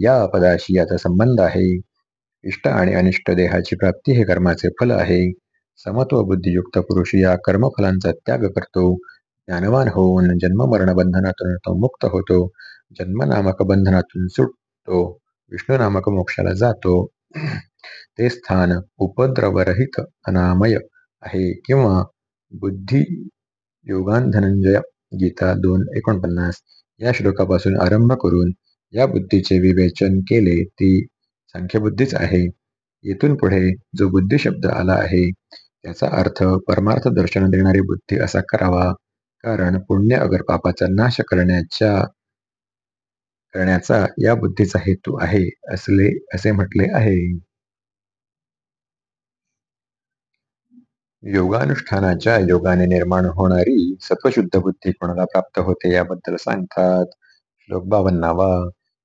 या पदाशी याचा संबंध आहे. इष्ट आणि अनिष्ट देहाची प्राप्ती हे कर्माचे फल आहे. समत्व बुद्धियुक्त पुरुष या कर्मफलांचा त्याग करतो. ज्ञानवान होऊन जन्म मरण बंधनातून तो मुक्त होतो. जन्म नामक बंधनातून सुटतो. विष्णू नामक मोक्षाला जातो. ते स्थान उपद्रवरहित अनामय आहे किंवा बुद्धी योगान धनंजय गीता दोन एकोणपन्नास या श्लोकापासून आरंभ करून या बुद्धीचे विवेचन केले ती संख्यबुद्धीच आहे. येथून पुढे जो बुद्धी शब्द आला आहे त्याचा अर्थ परमार्थ दर्शन देणारी बुद्धी असा करावा. कारण पुण्य अगर पापाचा नाश करण्याच्या करण्याचा या बुद्धीचा हेतू आहे असले असे म्हटले आहे. योगानुष्ठानाच्या योगाने निर्माण होणारी सत्वशुद्ध बुद्धी कोणाला प्राप्त होते याबद्दल सांगतात. श्लोक बावन्नावा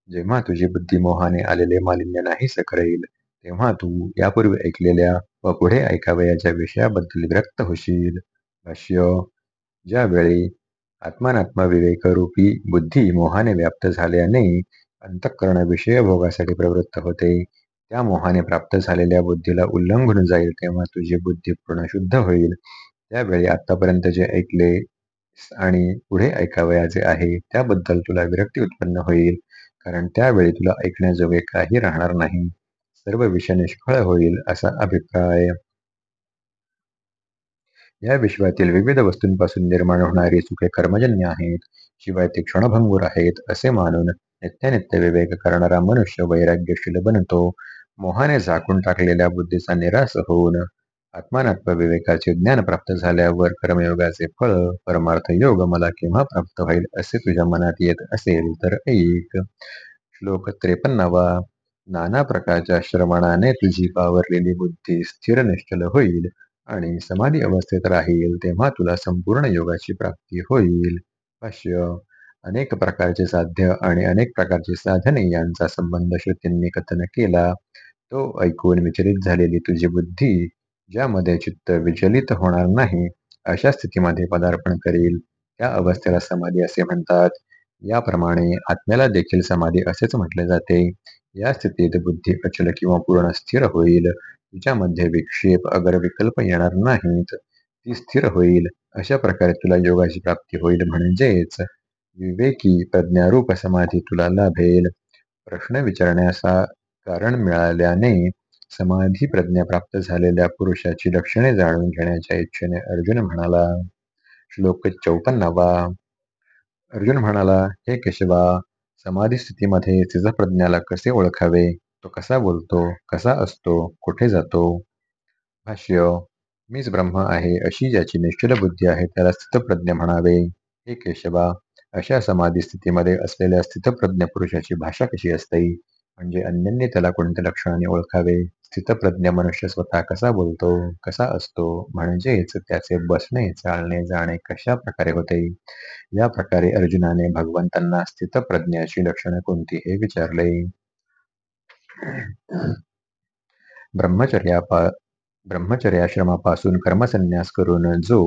जेव्हा तुझी बुद्धी मोहाने आलेले मालिन्य नाही सकरेल तेव्हा तू यापूर्वी ऐकलेल्या व पुढे ऐकावयाच्या विषयाबद्दल विरक्त होशील. भाष्य ज्यावेळी आत्मानात्म विवेकरूपी बुद्धी मोहाने व्याप्त झाल्याने अंतःकरण विषय भोगासाठी प्रवृत्त होते. त्या मोहाने प्राप्त झालेल्या बुद्धीला उल्लंघन जाईल तेव्हा तुझी बुद्धी पूर्ण शुद्ध होईल. त्यावेळी आतापर्यंत जे ऐकले आणि पुढे ऐकावयाचे आहे त्याबद्दल तुला विरक्ती उत्पन्न होईल कारण त्यावेळी तुला ऐकण्याजोगे काही राहणार नाही. सर्व विषय निष्फळ होईल असा अभिप्राय. या विश्वातील विविध वस्तूंपासून निर्माण होणारी सुखे कर्मजन्य आहेत. शिवाय ते क्षणभंगूर आहेत असे मानून नित्यानित्य विवेक करणारा मनुष्य वैराग्यशील बनतो. मोहाने झाकून टाकलेल्या बुद्धीचा निराश होऊन आत्मानात्म विवेकाचे ज्ञान प्राप्त झाल्यावर कर्मयोगाचे फळ परमार्थ योग मला केव्हा प्राप्त होईल असे तुझ्या मनात येत असेल तर ऐक. श्लोक त्रेपन्नावा. नाना प्रकारच्या श्रवणाने तुझी पावरलेली बुद्धी स्थिर निश्चल होईल. आणि समाधी अवस्थेत राहील तेव्हा तुला संपूर्ण योगाची प्राप्ती होईल. भाष्य. अनेक प्रकारचे साध्य आणि अनेक प्रकारचे साधने यांचा संबंध श्रुतींनी कथन केला. तो ऐकून विचलित झालेली तुझी बुद्धी ज्यामध्ये चित्त विचलित होणार नाही अशा स्थितीमध्ये पदार्पण करील. त्या अवस्थेला समाधी असे म्हणतात. याप्रमाणे आत्म्याला देखील समाधी असेच म्हटले जाते. या स्थितीत बुद्धी अचल किंवा पूर्ण स्थिर होईल. तिच्यामध्ये विक्षेप अगर विकल्प येणार नाहीत ती स्थिर होईल. अशा प्रकारे तुला योगाची प्राप्ती होईल म्हणजेच विवेकी प्रज्ञारूप समाधी तुला लाभेल. प्रश्न विचारण्याचा कारण मिळाल्याने समाधी प्रज्ञा प्राप्त झालेल्या पुरुषाची लक्षणे जाणून घेण्याच्या इच्छेने अर्जुन म्हणाला श्लोक चौपन्नावा. अर्जुन म्हणाला हे केशवा समाधी स्थितीमध्ये प्रज्ञाला कसे ओळखावे? तो कसा बोलतो कसा असतो कुठे जातो? भाष्य मीच ब्रह्म आहे अशी ज्याची निश्चल बुद्धी आहे त्याला स्थितप्रज्ञ म्हणावे. हे केशवा अशा समाधी स्थितीमध्ये असलेल्या स्थितप्रज्ञ पुरुषाची भाषा कशी असते? म्हणजे अन्यांनी त्याला कोणत्या लक्षणाने ओळखावे? स्थितप्रज्ञ मनुष्य स्वतः कसा बोलतो कसा असतो? म्हणजेच त्याचे बसणे चालणे जाणे कशा प्रकारे होते? या प्रकारे अर्जुनाने भगवंतांना स्थितप्रज्ञाची लक्षणे कोणती हे विचारले. ब्रह्मचर्यापा ब्रह्मचर्याश्रमापासून कर्मसन्यास करून जो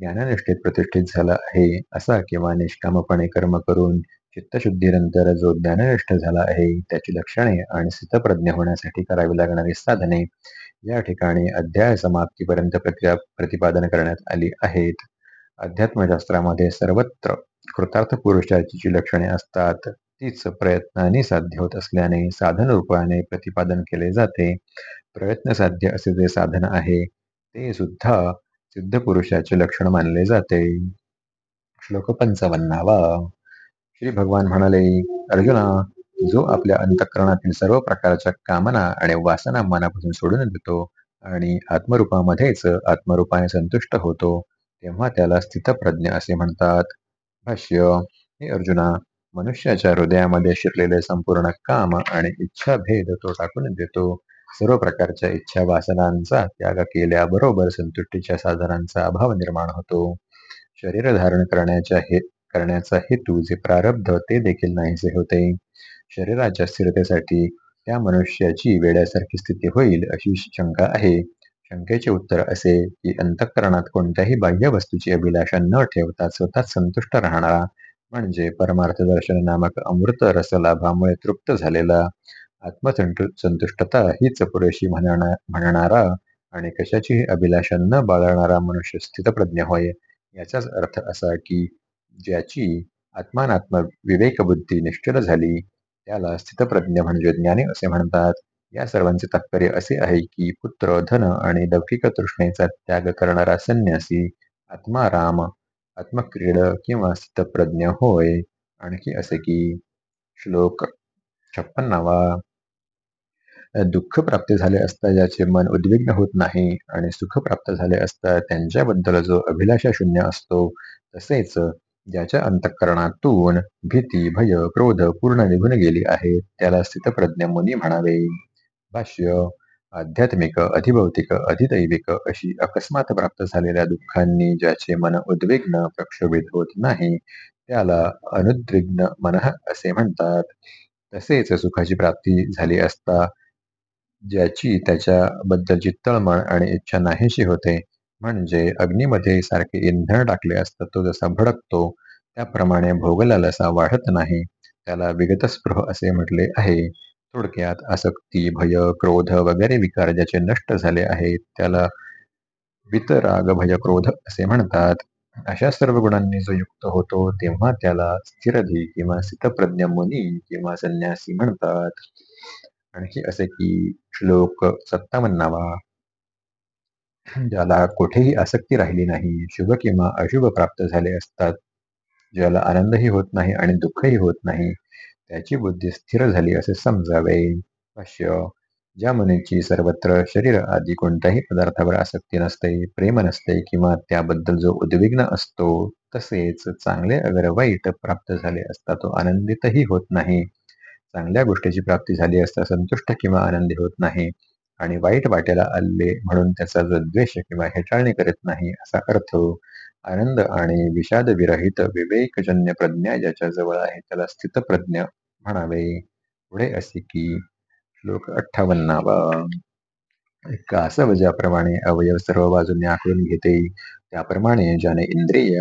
ज्ञाननिष्ठेत प्रतिष्ठित झाला आहे असा किंवा निष्कामपणे कर्म करून चित्तशुद्धीनंतर जो ज्ञाननिष्ठ झाला आहे त्याची लक्षणे आणि स्थितप्रज्ञ होण्यासाठी करावी लागणारी साधने या ठिकाणी अध्याय समाप्तीपर्यंत प्रतिपादन करण्यात आली आहेत. अध्यात्मशास्त्रामध्ये सर्वत्र कृतार्थ पुरुषाची लक्षणे असतात. तीच प्रयत्नाने साध्य होत असल्याने साधन रूपाने प्रतिपादन केले जाते. प्रयत्न साध्य असे जे साधन आहे ते सुद्धा सिद्ध पुरुषाचे लक्षण मानले जाते. श्लोक पंचावन्नावा. श्री भगवान म्हणाले अर्जुना जो आपल्या अंतःकरणातील सर्व प्रकारच्या कामना आणि वासना मनापासून सोडून देतो आणि आत्मरूपामध्येच आत्मरूपाने संतुष्ट होतो तेव्हा त्याला स्थितप्रज्ञ असे म्हणतात. भाष्य हे अर्जुना मनुष्याच्या हृदयामध्ये शिरलेले संपूर्ण काम आणि इच्छा भेद तो टाकून देतो. सर्व प्रकारच्या इच्छा वासनांचा त्याग केल्याबरोबर संतुष्टीच्या साधनांचा अभाव निर्माण होतो. शरीर धारण करण्याच्या हे करण्याचा हेतू जे प्रारब्ध ते देखील नाहीसे होते. शरीराच्या स्थिरतेसाठी त्या मनुष्याची वेड्यासारखी स्थिती होईल अशी शंका आहे. शंकेचे उत्तर असे की अंतःकरणात कोणत्याही बाह्य वस्तूची अभिलाषा न ठेवता स्वतः संतुष्ट राहणारा म्हणजे परमार्थ दर्शन नामक अमृत रसलाभामुळे तृप्त झालेला आत्मसंतुष्टता हीच पुरेशी म्हणणारा आणि कशाचीही अभिलाषा न बाळगणारा मनुष्य स्थितप्रज्ञ होय याचाच अर्थ असा की ज्याची आत्मानात्म विवेकबुद्धी निश्चल झाली त्याला स्थितप्रज्ञ म्हणजे ज्ञानी असे म्हणतात. या सर्वांचे तात्पर्य असे आहे की पुत्र धन आणि लौकिक तृष्णेचा त्याग करणारा संन्यासी आत्माराम आत्मक्रीड किंवा स्थितप्रज्ञ होय. आणखी असे की श्लोक छप्पन्नावा. दुःख प्राप्त झाले असता ज्याचे मन उद्विग्न होत नाही आणि सुख प्राप्त झाले असता त्यांच्याबद्दल जो अभिलाषा शून्य असतो तसेच ज्याच्या अंतःकरणातून भीती भय क्रोध पूर्ण निघून गेली आहे त्याला स्थितप्रज्ञ मुनी म्हणावे. भाष्य आध्यात्मिक अधिभौतिक अधिदैविक अशी अकस्मात प्राप्त झालेल्या दुःखांनी ज्याचे मन उद्विग्न प्रक्षोभित होत नाही त्याला अनुद्विग्न मन असे म्हणतात. तसेच सुखाची प्राप्ती झाली असता ज्याची त्याच्याबद्दलची तळमळ आणि इच्छा नाहीशी होते म्हणजे अग्नीमध्ये सारखे इंधन टाकले असता तो जसा भडकतो त्याप्रमाणे भोगलालसा वाढत नाही त्याला विगतस्पृह असे म्हटले आहे. थोडक्यात आसक्ती भय क्रोध वगैरे विकार ज्याचे नष्ट झाले आहेत त्याला वितराग भय क्रोध असे म्हणतात. अशा सर्व गुणांनी जो युक्त होतो तेव्हा त्याला स्थिरधी किंवा स्थितप्रज्ञ मुनी किंवा संन्यासी म्हणतात. आणखी असे की श्लोक सत्तावन्नावा. ज्याला कुठेही आसक्ती राहिली नाही शुभ किंवा अशुभ प्राप्त झाले असतात ज्याला आनंदही होत नाही आणि दुःखही होत नाही. त्याची बुद्धी स्थिर झाली असे समजावे भाष्य ज्या मुनीची सर्वत्र शरीर आदी कोणत्याही पदार्थावर आसक्ती नसते प्रेम नसते किंवा त्याबद्दल जो उद्विग्न असतो तसेच चांगले अगर वाईट प्राप्त झाले असता तो आनंदितही होत नाही. चांगल्या गोष्टीची प्राप्ती झाली असता संतुष्ट किंवा आनंदी होत नाही आणि वाईट वाटेला आले म्हणून त्याचा जो द्वेष किंवा हेटाळणी करत नाही असा अर्थ आनंद आणि विषाद विरहित विवेकजन्य प्रज्ञा ज्याच्या जवळ आहे त्याला स्थितप्रज्ञ म्हणावे. पुढे असे की श्लोक अठ्ठावन्नावा. कासव ज्याप्रमाणे अवयव सर्व बाजूने आखडून घेते त्याप्रमाणे ज्याने इंद्रिय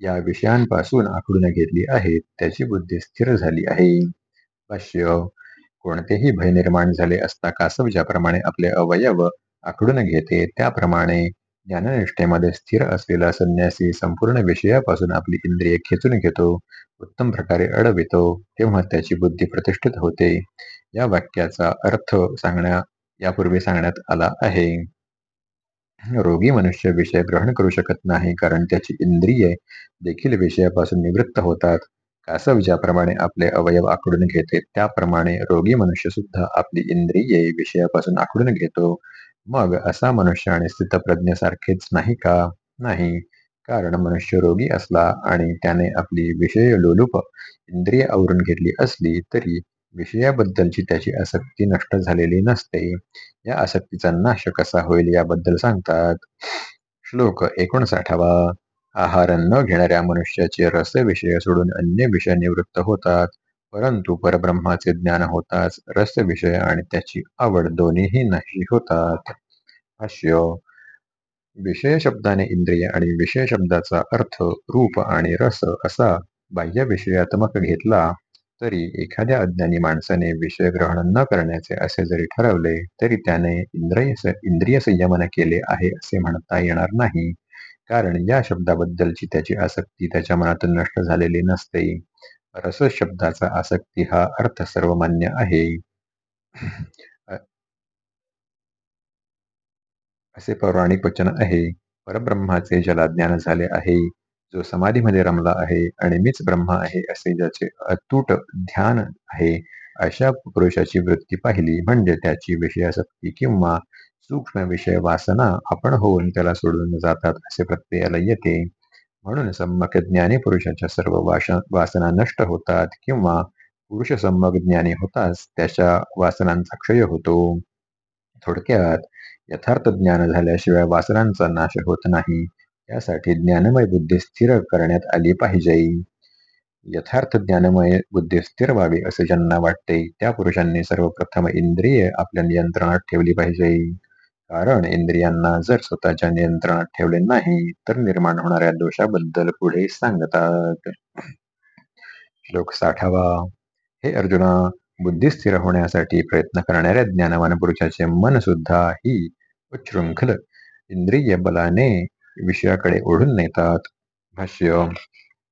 या विषयांपासून आखडून घेतली आहेत त्याची बुद्धी स्थिर झाली आहे. भाष्य कोणतेही भय निर्माण झाले असता कासव ज्याप्रमाणे आपले अवयव आखडून घेते त्याप्रमाणे ज्ञाननिष्ठेमध्ये स्थिर असलेला संन्यासी संपूर्ण विषयापासून आपली इंद्रिये खेचून घेतो उत्तम प्रकारे अडवितो तेव्हा त्याची बुद्धी प्रतिष्ठित होते. या वाक्याचा अर्थ सांगण्या यापूर्वी सांगण्यात आला आहे. रोगी मनुष्य विषय ग्रहण करू शकत नाही कारण त्याची इंद्रिये देखील विषयापासून निवृत्त होतात. कासव ज्याप्रमाणे आपले अवयव आखडून घेते त्याप्रमाणे रोगी मनुष्य सुद्धा आपली इंद्रिये विषयापासून आखडून घेतो. मग असा मनुष्य आणि स्थितप्रज्ञ सारखेच नाही का? नाही. कारण मनुष्य रोगी असला आणि त्याने आपली विषय लोलूप इंद्रिय आवरून घेतली असली तरी विषयाबद्दलची त्याची आसक्ती नष्ट झालेली नसते. या आसक्तीचा नाश कसा होईल याबद्दल सांगतात. श्लोक एकोणसाठावा. आहार न घेणाऱ्या मनुष्याचे रस विषय सोडून अन्य विषय निवृत्त होतात. परंतु परब्रह्माचे ज्ञान होताच रस विषय आणि त्याची आवड दोन्हीही नाही होतात. भाष्य विषय शब्दाने इंद्रिय आणि विषय शब्दाचा अर्थ रूप आणि रस असा बाह्य विषयात्मक घेतला तरी एखाद्या अज्ञानी माणसाने विषय ग्रहण न करण्याचे असे जरी ठरवले तरी त्याने इंद्रिय इंद्रिय संयमन केले आहे असे म्हणता येणार नाही. कारण या शब्दाबद्दलची त्याची आसक्ती त्याच्या मनातून नष्ट झालेली नसते. रस शब्दाचा आसक्ती हा अर्थ सर्वमान्य आहे. असे पौराणिक वचन आहे. परब्रह्माचे ज्याला ज्ञान झाले आहे. जो समाधीमध्ये रमला आहे आणि मीच ब्रह्मा आहे असे ज्याचे अतूट ध्यान आहे अशा पुरुषाची वृत्ती पाहिली म्हणजे त्याची विषयासक्ती किंवा सूक्ष्म विषय वासना आपण होऊन त्याला सोडून जातात असे प्रत्ययाला येते. म्हणून सम्यक ज्ञानी पुरुषाच्या सर्व वासना नष्ट होतात किंवा पुरुष सम्यक ज्ञानी होताच त्याच्या वासनांचा क्षय होतो. थोडक्यात यथार्थ ज्ञान झाल्याशिवाय वासनांचा नाश होत नाही. यासाठी ज्ञानमय बुद्धी स्थिर करण्यात आली पाहिजे. यथार्थ ज्ञानमय बुद्धी स्थिर व्हावी असे ज्यांना वाटते त्या पुरुषांनी सर्वप्रथम इंद्रिय आपल्या नियंत्रणात ठेवली पाहिजे. कारण इंद्रियांना जर स्वतःच्या नियंत्रणात ठेवले नाही तर निर्माण होणाऱ्या दोषाबद्दल पुढे सांगतात. श्लोक साठावा. हे अर्जुना बुद्धी स्थिर होण्यासाठी प्रयत्न करणाऱ्या ज्ञानवान पुरुषाचे मन सुद्धा ही उच्छृंखल इंद्रिय बलाने विषयाकडे ओढून नेतात. भाष्य.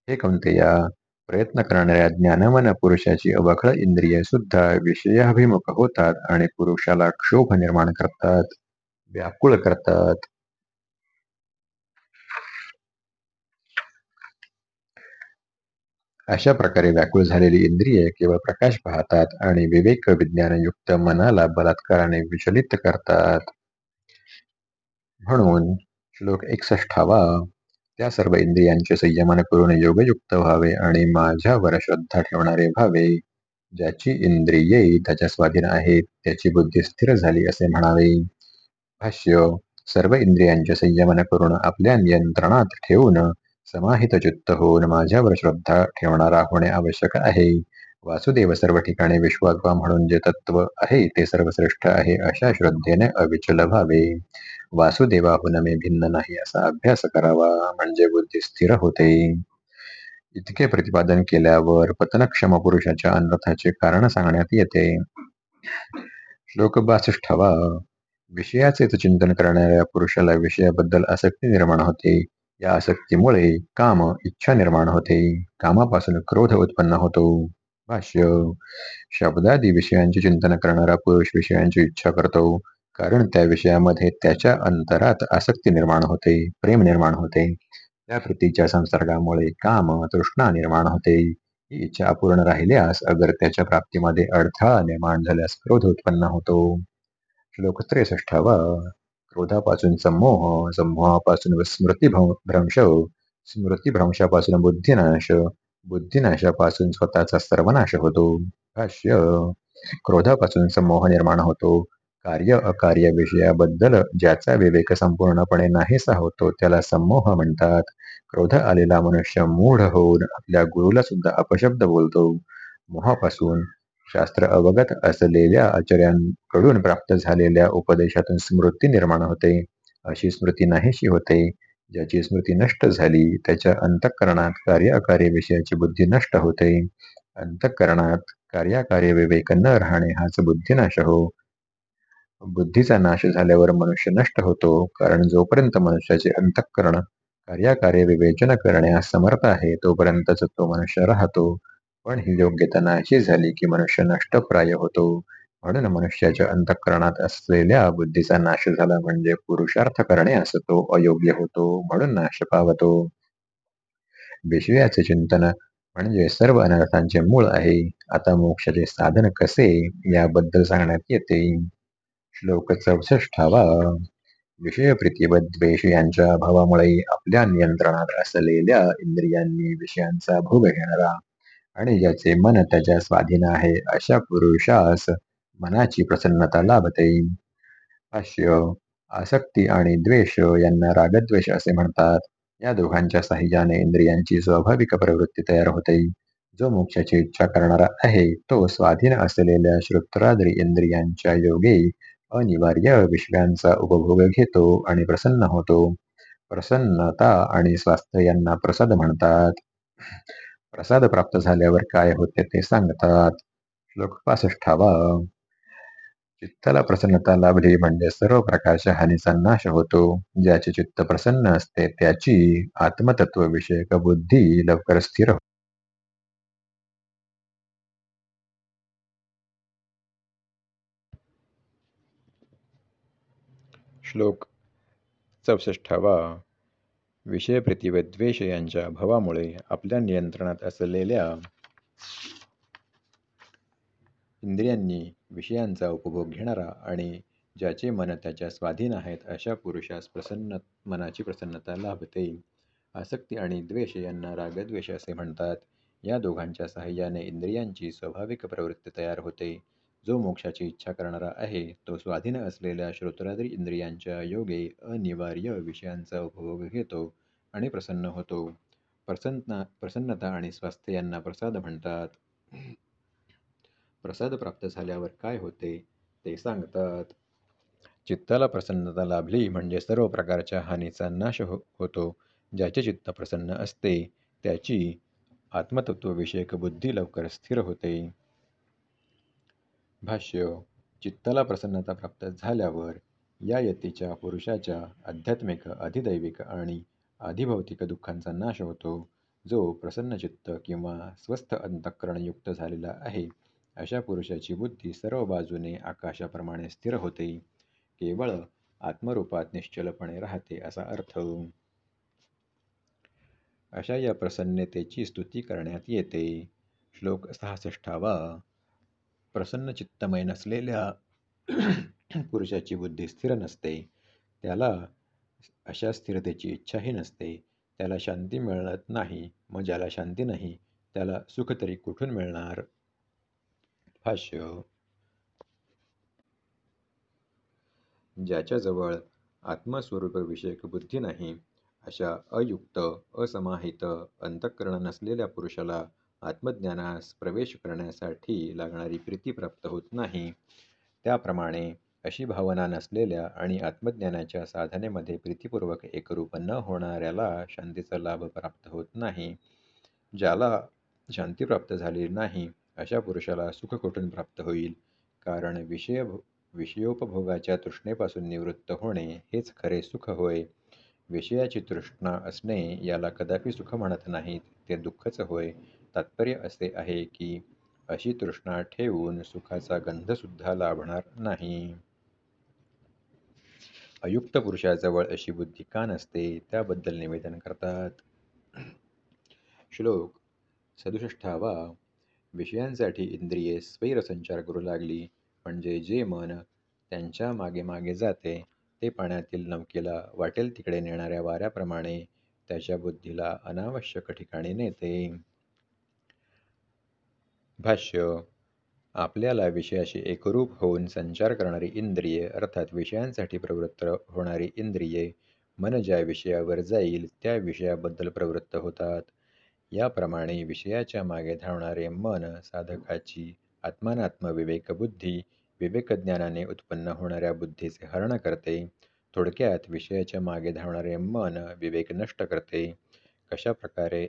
हे कोणत्या? प्रयत्न करणाऱ्या ज्ञानवान पुरुषाची अवखळ इंद्रिय सुद्धा विषयाभिमुख होतात आणि पुरुषाला क्षोभ निर्माण करतात. व्याकुळ करतात. अशा प्रकारे व्याकुळ झालेली इंद्रिये केवळ प्रकाश पाहतात आणि विवेक विज्ञानयुक्त मनाला बलात्काराने विचलित करतात. म्हणून श्लोक एकसष्टावा त्या सर्व इंद्रियांचे संयमन करून योगयुक्त व्हावे आणि माझ्यावर श्रद्धा ठेवणारे व्हावे. ज्याची इंद्रिये त्याच्या स्वाधीन आहेत त्याची बुद्धी स्थिर झाली असे म्हणावे. भाष्य सर्व इंद्रियांचे संयमन करून आपल्या नियंत्रणात ठेवून समाहित चित्त होऊन माझ्यावर श्रद्धा ठेवणारा होणे आवश्यक आहे. वासुदेव सर्व ठिकाणी विश्वात्मा म्हणून जे तत्व आहे ते सर्वश्रेष्ठ आहे अशा श्रद्धेने अविचल व्हावे. वासुदेवाहून मी भिन्न नाही असा अभ्यास करावा म्हणजे बुद्धी स्थिर होते. इतके प्रतिपादन केल्यावर पतनक्षम पुरुषाच्या अनर्थाचे कारण सांगण्यात येते. श्लोक बासष्टावा विषयाचे चिंतन करणाऱ्या पुरुषाला विषयाबद्दल आसक्ती निर्माण होते. या आसक्तीमुळे काम इच्छा निर्माण होते. कामापासून क्रोध उत्पन्न होतो. भाष्य शब्दादी विषयांचे चिंतन करणारा पुरुष विषयांची इच्छा करतो. कारण त्या विषयामध्ये त्याच्या अंतरात आसक्ती निर्माण होते प्रेम निर्माण होते. त्या कृतीच्या संसर्गामुळे काम तृष्णा निर्माण होते. ही इच्छा अपूर्ण राहिल्यास अगर त्याच्या प्राप्तीमध्ये अडथळा निर्माण झाल्यास क्रोध उत्पन्न होतो. श्लोक त्रेसष्टावा क्रोधापासून समोह समूहापासून स्मृतीभ्रंश स्मृतीभ्रंशापासून बुद्धिनाश बुद्धिनाशापासून स्वतःचा सर्वनाश होतो. भाष्य क्रोधापासून समोह निर्माण होतो. कार्य अकार्य विषयाबद्दल ज्याचा विवेक संपूर्णपणे नाहीसा होतो त्याला समोह म्हणतात. क्रोध आलेला मनुष्य मूढ होऊन आपल्या गुरुला सुद्धा अपशब्द बोलतो. मोहापासून शास्त्र अवगत असलेल्या आचार्यांकडून प्राप्त झालेल्या उपदेशातून स्मृती निर्माण होते. अशी स्मृती नाहीशी होते. ज्याची स्मृती नष्ट झाली त्याच्या अंतःकरणात कार्य विषयाची बुद्धी नष्ट होते. अंतःकरणात कार्याकार्य विवेक न राहणे हाच बुद्धिनाश हो. बुद्धीचा नाश झाल्यावर मनुष्य नष्ट होतो. कारण जोपर्यंत मनुष्याचे अंतःकरण कार्याकार्य विवेचन करण्यास समर्थ आहे तोपर्यंतच तो मनुष्य राहतो. पण ही योग्यता अशी झाली की मनुष्य नष्टप्राय होतो. म्हणून मनुष्याच्या अंतःकरणात असलेल्या बुद्धीचा नाश झाला म्हणजे पुरुषार्थ करणे तो अयोग्य होतो म्हणून नाश पावतो. विषयाचे चिंतन म्हणजे सर्व अनर्थांचे मूळ आहे. आता मोक्षाचे साधन कसे याबद्दल सांगण्यात येते. श्लोक चौसष्टावा विषयप्रीती व द्वेष यांच्या अभावामुळे आपल्या नियंत्रणात असलेल्या इंद्रियांनी विषयांचा भोग घेणारा आणि ज्याचे मन त्याच्या स्वाधीन आहे अशा पुरुषास मनाची प्रसन्नता लाभते. भाष्य आसक्ती आणि द्वेष यांना रागद्वेष असे म्हणतात. या दोघांच्या साह्याने इंद्रियांची स्वाभाविक प्रवृत्ती तयार होते. जो मोक्षाची इच्छा करणारा आहे तो स्वाधीन असलेल्या श्रुत्राद्री इंद्रियांच्या योगे अनिवार्य विषयांचा उपभोग घेतो आणि प्रसन्न होतो. प्रसन्नता आणि स्वास्थ्य यांना प्रसाद म्हणतात. प्रसाद प्राप्त झाल्यावर काय होते ते सांगतात. श्लोक पासष्टावा चित्ताला प्रसन्नता लाभली म्हणजे सर्व प्रकारच्या हानीचा नाश होतो. ज्याचे चित्त प्रसन्न असते त्याची आत्मतत्व विषयक बुद्धी लवकर स्थिर श्लोक चौसष्टावा विषयप्रीती व द्वेष यांच्या भावामुळे आपल्या नियंत्रणात असलेल्या इंद्रियांनी विषयांचा उपभोग घेणारा आणि ज्याचे मन त्याच्या स्वाधीन आहेत अशा पुरुषास प्रसन्न मनाची प्रसन्नता लाभते. आसक्ती आणि द्वेष यांना रागद्वेष असे म्हणतात. या दोघांच्या साहाय्याने इंद्रियांची स्वाभाविक प्रवृत्ती तयार होते. जो मोक्षाची इच्छा करणारा आहे तो स्वाधीन असलेल्या श्रोत्रादी इंद्रियांच्या योगे अनिवार्य विषयांचा उपभोग घेतो आणि प्रसन्न होतो. प्रसन्न प्रसन्नता आणि स्वास्थ्य यांना प्रसाद म्हणतात. प्रसाद प्राप्त झाल्यावर काय होते? ते सांगतात. चित्ताला प्रसन्नता लाभली म्हणजे सर्व प्रकारच्या हानीचा नाश हो होतो. ज्याचे चित्त प्रसन्न असते त्याची आत्मतत्वविषयक बुद्धी लवकर स्थिर होते. भाष्य चित्ताला प्रसन्नता प्राप्त झाल्यावर या यतीच्या पुरुषाच्या आध्यात्मिक अधिदैविक आणि अधिभौतिक दुःखांचा नाश होतो. जो प्रसन्न चित्त किंवा स्वस्थ अंतःकरणयुक्त झालेला आहे अशा पुरुषाची बुद्धी सर्व बाजूने आकाशाप्रमाणे स्थिर होते. केवळ आत्मरूपात निश्चलपणे राहते असा अर्थ. अशा या प्रसन्नतेची स्तुती करण्यात येते. श्लोक सहासष्टावा प्रसन्न चित्तमय नसलेल्या पुरुषाची बुद्धी स्थिर नसते. त्याला अशा स्थिरतेची इच्छाही नसते. त्याला शांती मिळत नाही. मग ज्याला शांती नाही त्याला सुख तरी कुठून मिळणार? भाष्य. ज्याच्याजवळ विषयक बुद्धी नाही अशा अयुक्त असमाहित अंतःकरण नसलेल्या पुरुषाला आत्मज्ञानास प्रवेश करण्यासाठी लागणारी प्रीती प्राप्त होत नाही. त्याप्रमाणे अशी भावना नसलेल्या आणि आत्मज्ञानाच्या साधनेमध्ये प्रीतीपूर्वक एकरूप न होणाऱ्याला शांतीचा लाभ प्राप्त होत नाही. ज्याला शांती प्राप्त झाली नाही अशा पुरुषाला सुख कुठून प्राप्त होईल? कारण विषय विषयोपभोगाच्या तृष्णेपासून निवृत्त होणे हेच खरे सुख होय. विषयाची तृष्णा असणे याला कदापि सुख म्हणत नाहीत ते दुःखच होय. तात्पर्य असे आहे की अशी तृष्णा ठेवून सुखाचा गंधसुद्धा लाभणार नाही. अयुक्त पुरुषाजवळ अशी बुद्धी का नसते त्याबद्दल निवेदन करतात. श्लोक सदुसष्टावा विषयांसाठी इंद्रिये स्वैरसंचार करू लागली म्हणजे जे मन त्यांच्या मागे मागे जाते ते पाण्यातील नौकेला वाटेल तिकडे नेणाऱ्या वाऱ्याप्रमाणे त्याच्या बुद्धीला अनावश्यक ठिकाणी नेते. भाष्य आपल्याला विषयाशी एकरूप होऊन संचार करणारी इंद्रिये अर्थात विषयांसाठी प्रवृत्त होणारी इंद्रिये मन ज्या विषयावर जाईल त्या विषयाबद्दल प्रवृत्त होतात याप्रमाणे विषयाच्या मागे धावणारे मन साधकाची आत्मानात्म विवेकबुद्धी विवेकज्ञानाने उत्पन्न होणाऱ्या बुद्धीचे हरण करते थोडक्यात विषयाच्या मागे धावणारे मन विवेक नष्ट करते. कशा प्रकारे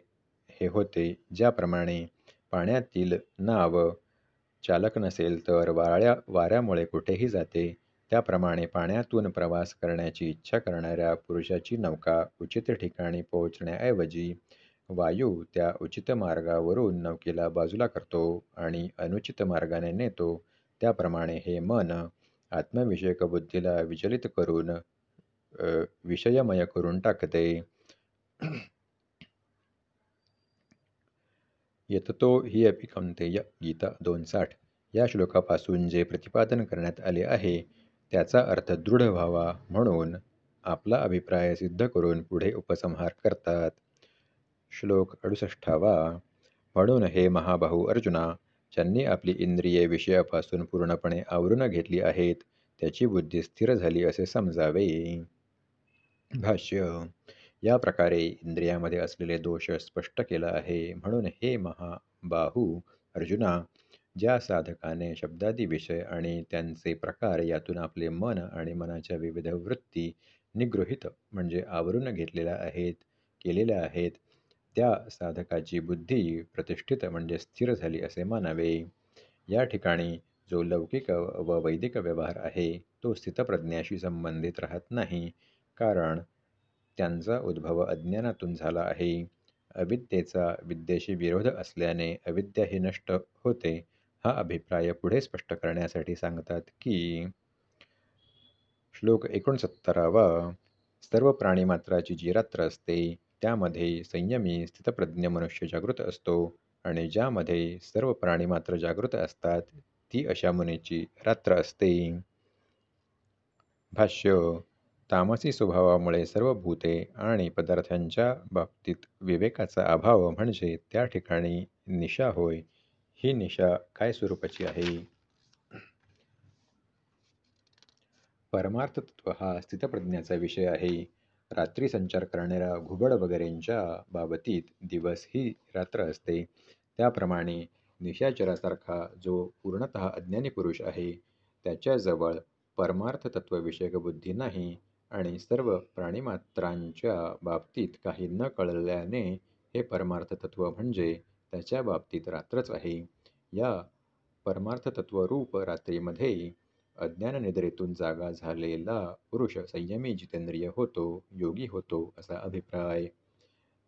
हे होते? ज्याप्रमाणे पाण्यातील नाव चालक नसेल तर वाऱ्या वाऱ्यामुळे कुठेही जाते, त्याप्रमाणे पाण्यातून प्रवास करण्याची इच्छा करणाऱ्या पुरुषाची नौका उचित ठिकाणी पोहोचण्याऐवजी वायू त्या उचित मार्गावरून नौकेला बाजूला करतो आणि अनुचित मार्गाने नेतो, त्याप्रमाणे हे मन आत्मविषयक बुद्धीला विचलित करून विषयमय करून टाकते. यततो ही अपिकंतेय गीता दोन साठ या श्लोकापासून जे प्रतिपादन करण्यात आले आहे, त्याचा अर्थ दृढ व्हावा म्हणून आपला अभिप्राय सिद्ध करून पुढे उपसंहार करतात. श्लोक अडुसष्टावा म्हणून हे महाबाहू अर्जुना, ज्यांनी आपली इंद्रिये विषयापासून पूर्णपणे आवरून घेतली आहेत, त्याची बुद्धी स्थिर झाली असे समजावे. भाष्य या प्रकारे इंद्रियामध्ये असलेले दोष स्पष्ट केला आहे. म्हणून हे महाबाहू अर्जुना, ज्या साधकाने शब्दादी विषय आणि त्यांचे प्रकार यातून आपले मन आणि मनाच्या विविध वृत्ती निगृहीत म्हणजे आवरून घेतलेल्या आहेत केलेल्या आहेत, त्या साधकाची बुद्धी प्रतिष्ठित म्हणजे स्थिर झाली असे मानावे. या ठिकाणी जो लौकिक व वैदिक व्यवहार आहे, तो स्थितप्रज्ञाशी संबंधित राहत नाही, कारण त्यांचा उद्भव अज्ञानातून झाला आहे. अविद्येचा विद्येशी विरोध असल्याने अविद्या ही नष्ट होते. हा अभिप्राय पुढे स्पष्ट करण्यासाठी सांगतात की, श्लोक एकोणसत्तरावा सर्व प्राणिमात्राची जी रात्र असते, त्यामध्ये संयमी स्थितप्रज्ञ मनुष्य जागृत असतो आणि ज्यामध्ये सर्व प्राणिमात्र जागृत असतात, ती अशा मुनीची रात्र असते. भाष्य तामसी स्वभावामुळे सर्व भूते आणि पदार्थांच्या बाबतीत विवेकाचा अभाव म्हणजे त्या ठिकाणी निशा होय. ही निशा काय स्वरूपाची आहे? परमार्थ तत्व हा स्थितप्रज्ञाचा विषय आहे. रात्री संचार करणाऱ्या घुबड वगैरेंच्या बाबतीत दिवस ही रात्र असते. त्याप्रमाणे निशाचरासारखा जो पूर्णतः अज्ञानी पुरुष आहे, त्याच्याजवळ परमार्थ तत्वविषयक बुद्धी नाही आणि सर्व प्राणिमात्रांच्या बाबतीत काही न कळल्याने हे परमार्थ तत्व म्हणजे त्याच्या बाबतीत रात्रच आहे. या परमार्थतत्वरूप रात्रीमध्ये अज्ञाननिद्रेतून जागा झालेला पुरुष संयमी जितेंद्रिय होतो, योगी होतो असा अभिप्राय.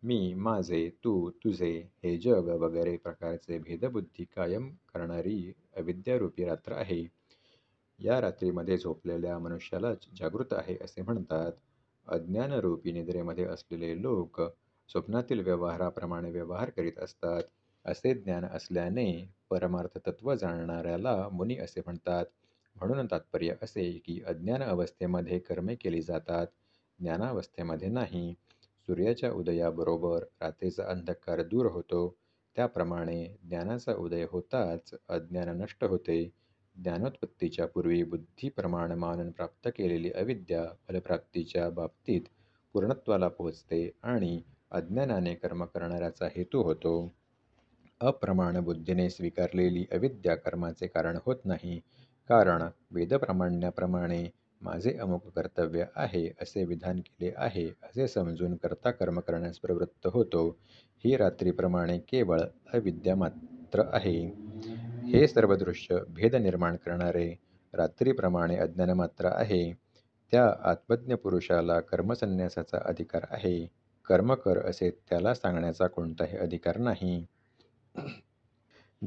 मी, माझे, तू, तुझे, हे जग वगैरे प्रकारचे भेदबुद्धी कायम करणारी अविद्यारूपी रात्र आहे. या रात्रीमध्ये झोपलेल्या मनुष्यालाच जागृत आहे असे म्हणतात. अज्ञानरूपी निद्रेमध्ये असलेले लोक स्वप्नातील व्यवहाराप्रमाणे व्यवहार करीत असतात, असे ज्ञान असल्याने परमार्थतत्त्व जाणणाऱ्याला मुनी असे म्हणतात. म्हणून तात्पर्य असे की अज्ञान अवस्थेमध्ये कर्मे केली जातात, ज्ञानावस्थेमध्ये नाही. सूर्याच्या उदयाबरोबर रात्रीचा अंधकार दूर होतो, त्याप्रमाणे ज्ञानाचा उदय होताच अज्ञान नष्ट होते. ज्ञानोत्पत्तीच्या पूर्वी बुद्धी प्रमाण मानून प्राप्त केलेली अविद्या फलप्राप्तीच्या बाबतीत पूर्णत्वाला पोहोचते आणि अज्ञानाने कर्म करणाऱ्याचा हेतू होतो. अप्रमाण बुद्धीने स्वीकारलेली अविद्या कर्माचे कारण होत नाही, कारण वेदप्रामाण्याप्रमाणे माझे अमुक कर्तव्य आहे असे विधान केले आहे असे समजून कर्ता कर्म करण्यास प्रवृत्त होतो. ही रात्रीप्रमाणे केवळ अविद्या मात्र आहे. हे सर्व दृश्य भेद निर्माण करणारे रात्रीप्रमाणे अज्ञानमात्र आहे. त्या आत्मज्ञ पुरुषाला कर्मसन्यासाचा अधिकार आहे. कर्म कर असे त्याला सांगण्याचा कोणताही अधिकार नाही.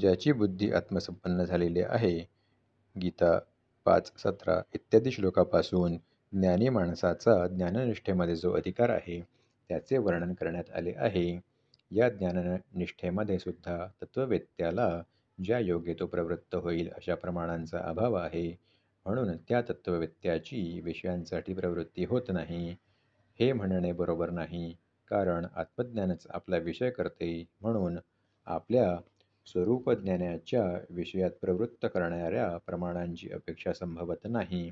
ज्याची बुद्धी आत्मसंपन्न झालेली आहे. गीता पाच सतरा इत्यादी श्लोकापासून ज्ञानी माणसाचा ज्ञाननिष्ठेमध्ये जो अधिकार आहे, त्याचे वर्णन करण्यात आले आहे. या ज्ञाननिष्ठेमध्ये सुद्धा तत्त्ववेत्त्याला ज्या योगे तो प्रवृत्त होईल अशा प्रमाणांचा अभाव आहे. म्हणून त्या तत्त्ववेत्त्याची विषयांसाठी प्रवृत्ती होत नाही, हे म्हणणे बरोबर नाही. कारण आत्मज्ञानच आपला विषय करते म्हणून आपल्या स्वरूपज्ञानाच्या विषयात प्रवृत्त करणाऱ्या प्रमाणांची अपेक्षा संभवत नाही.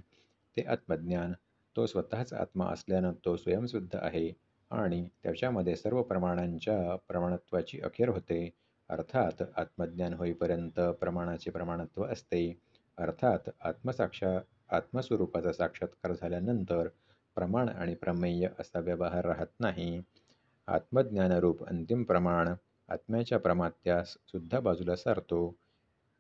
ते आत्मज्ञान, तो स्वतःच आत्मा असल्यानं तो स्वयंसिद्ध आहे आणि त्याच्यामध्ये सर्व प्रमाणांच्या प्रमाणत्वाची अखेर होते. अर्थात आत्मज्ञान होईपर्यंत प्रमाणाचे प्रमाणत्व असते. अर्थात आत्मसाक्षा आत्मस्वरूपाचा साक्षात्कार झाल्यानंतर प्रमाण आणि प्रमेय असा व्यवहार राहत नाही. आत्मज्ञानरूप अंतिम प्रमाण आत्म्याच्या प्रमात्यास सुद्धा बाजूला सारतो.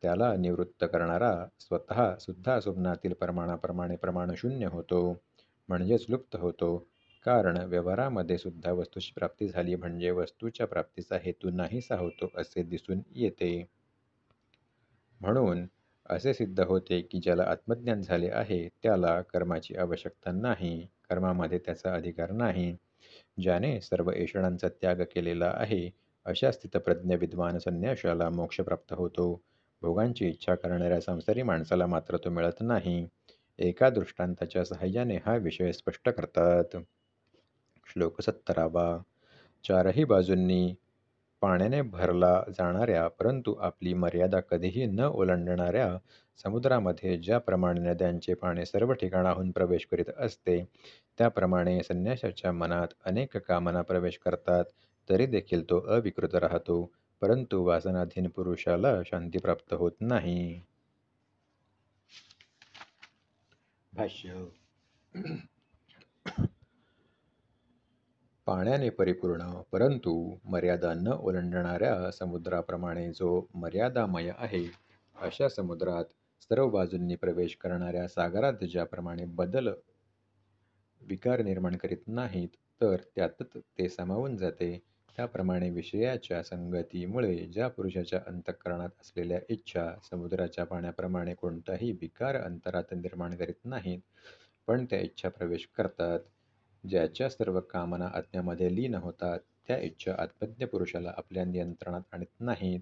त्याला निवृत्त करणारा स्वतः सुद्धा स्वप्नातील प्रमाणाप्रमाणे प्रमाणशून्य होतो म्हणजेच लुप्त होतो. कारण व्यवहारामध्ये सुद्धा वस्तूची प्राप्ती झाली म्हणजे वस्तूच्या प्राप्तीचा हेतू नाहीसा होतो असे दिसून येते. म्हणून असे सिद्ध होते की ज्याला आत्मज्ञान झाले आहे त्याला कर्माची आवश्यकता नाही. कर्मामध्ये त्याचा अधिकार नाही. ज्याने सर्व ऐषणांचा त्याग केलेला आहे अशा स्थितप्रज्ञ विद्वान संन्याशाला मोक्ष प्राप्त होतो. भोगांची इच्छा करणाऱ्या संसारी माणसाला मात्र तो मिळत नाही. एका दृष्टांताच्या सहाय्याने हा विषय स्पष्ट करतात. श्लोक सत्तरावा. चारही बाजूंनी पाण्याने भरला जाणाऱ्या परंतु आपली मर्यादा कधीही न ओलांडणाऱ्या समुद्रामध्ये ज्याप्रमाणे नद्यांचे पाणी सर्व ठिकाणाहून प्रवेश करीत असते त्याप्रमाणे संन्याशाच्या मनात अनेक कामना प्रवेश करतात तरी देखील तो अविकृत राहतो परंतु वासनाधीन पुरुषाला शांती प्राप्त होत नाही. भाष्य. पाण्याने परिपूर्ण परंतु मर्यादा न ओलांडणाऱ्या समुद्राप्रमाणे जो मर्यादामय आहे अशा समुद्रात सर्व बाजूंनी प्रवेश करणाऱ्या सागरात ज्याप्रमाणे बदल विकार निर्माण करीत नाहीत तर त्यातच ते सामावून जाते. त्याप्रमाणे विषयाच्या संगतीमुळे ज्या पुरुषाच्या अंतःकरणात असलेल्या इच्छा समुद्राच्या पाण्याप्रमाणे कोणताही विकार अंतरात निर्माण करीत नाहीत पण त्या इच्छा प्रवेश करतात. ज्याच्या सर्व कामना आत्म्यामध्ये लीन होतात त्या इच्छा आत्मज्ञ पुरुषाला आपल्या नियंत्रणात आणत नाहीत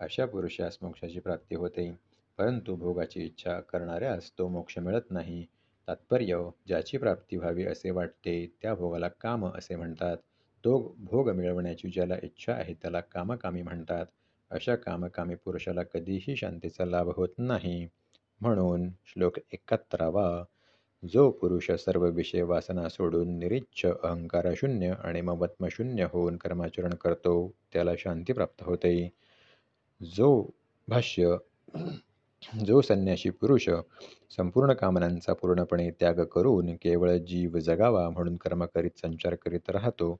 अशा पुरुषास मोक्षाची प्राप्ती होते. परंतु भोगाची इच्छा करणाऱ्यास तो मोक्ष मिळत नाही. तात्पर्य ज्याची प्राप्ती व्हावी असे वाटते त्या भोगाला काम असे म्हणतात. तो भोग मिळवण्याची ज्याला इच्छा आहे त्याला कामकामी म्हणतात. अशा कामकामी पुरुषाला कधीही शांतीचा लाभ होत नाही. म्हणून श्लोक एकाहत्तरावा जो पुरुष सर्व विषय वासना सोडून निरीच्छ अहंकारशून्य आणि ममत्मशून्य होऊन कर्माचरण करतो त्याला शांती प्राप्त होते. जो भाष्य जो संन्याशी पुरुष संपूर्ण कामनांचा पूर्णपणे त्याग करून केवळ जीव जगावा म्हणून कर्म करीत संचार करीत राहतो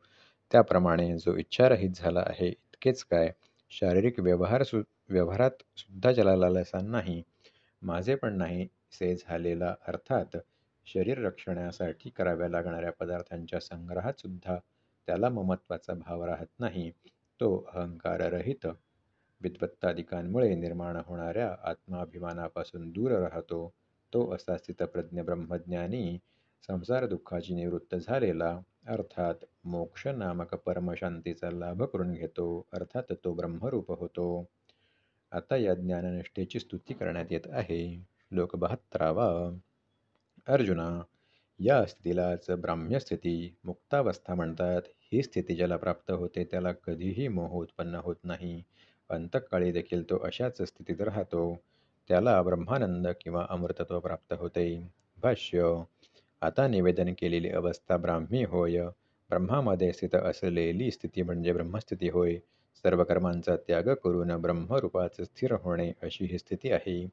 त्याप्रमाणे जो इच्छारहित झाला आहे इतकेच काय. शारीरिक व्यवहार सु व्यवहारात सुद्धा ज्याला लालसा नाही. माझे पण नाही से झालेला अर्थात शरीर रक्षणासाठी कराव्या लागणाऱ्या पदार्थांच्या संग्रहात सुद्धा त्याला ममत्वाचा भाव राहत नाही. तो अहंकाररहित. विद्वत्तादिकांमुळे निर्माण होणाऱ्या आत्माभिमानापासून दूर राहतो. तो असा स्थितप्रज्ञ ब्रह्मज्ञानी संसार दुःखाची निवृत्त झालेला अर्थात मोक्ष नामक परमशांतीचा लाभ करून घेतो अर्थात तो ब्रह्मरूप होतो. आता या ज्ञाननिष्ठेची स्तुती करण्यात येत आहे. श्लोक बहात्तरावा. अर्जुना या स्थितीलाच ब्राह्म्यस्थिती मुक्तावस्था म्हणतात. ही स्थिती ज्याला प्राप्त होते त्याला कधीही मोह उत्पन्न होत नाही. अंतकाळी देखील तो अशाच स्थितीत राहतो. त्याला ब्रह्मानंद किंवा अमृतत्व प्राप्त होते. भाष्य आता निवेदन केलेली अवस्था ब्राह्मी होय. ब्रह्मामध्ये स्थित असलेली स्थिती म्हणजे ब्रह्मस्थिती होय. सर्व कर्मांचा त्याग करून ब्रह्मरूपाचे स्थिर होणे अशी ही स्थिती आहे.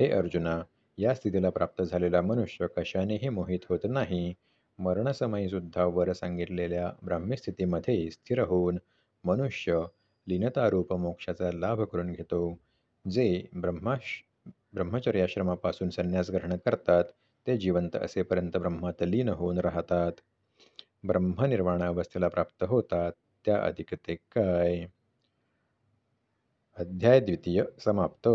हे अर्जुना या स्थितीला प्राप्त झालेला मनुष्य कशानेही मोहित होत नाही. मरणसमयी सुद्धा वर सांगितलेल्या ब्राह्म्यस्थितीमध्ये स्थिर होऊन मनुष्य लीनतारूप मोक्षाचा लाभ करून घेतो. जे ब्रह्माश ब्रह्मचर्याश्रमापासून संन्यास ग्रहण करतात ते जिवंत असेपर्यंत ब्रह्मात लीन होऊन राहतात. ब्रह्मनिर्वाण अवस्थेला प्राप्त होतात त्या अधिक ते काय? अध्याय द्वितीय समाप्त.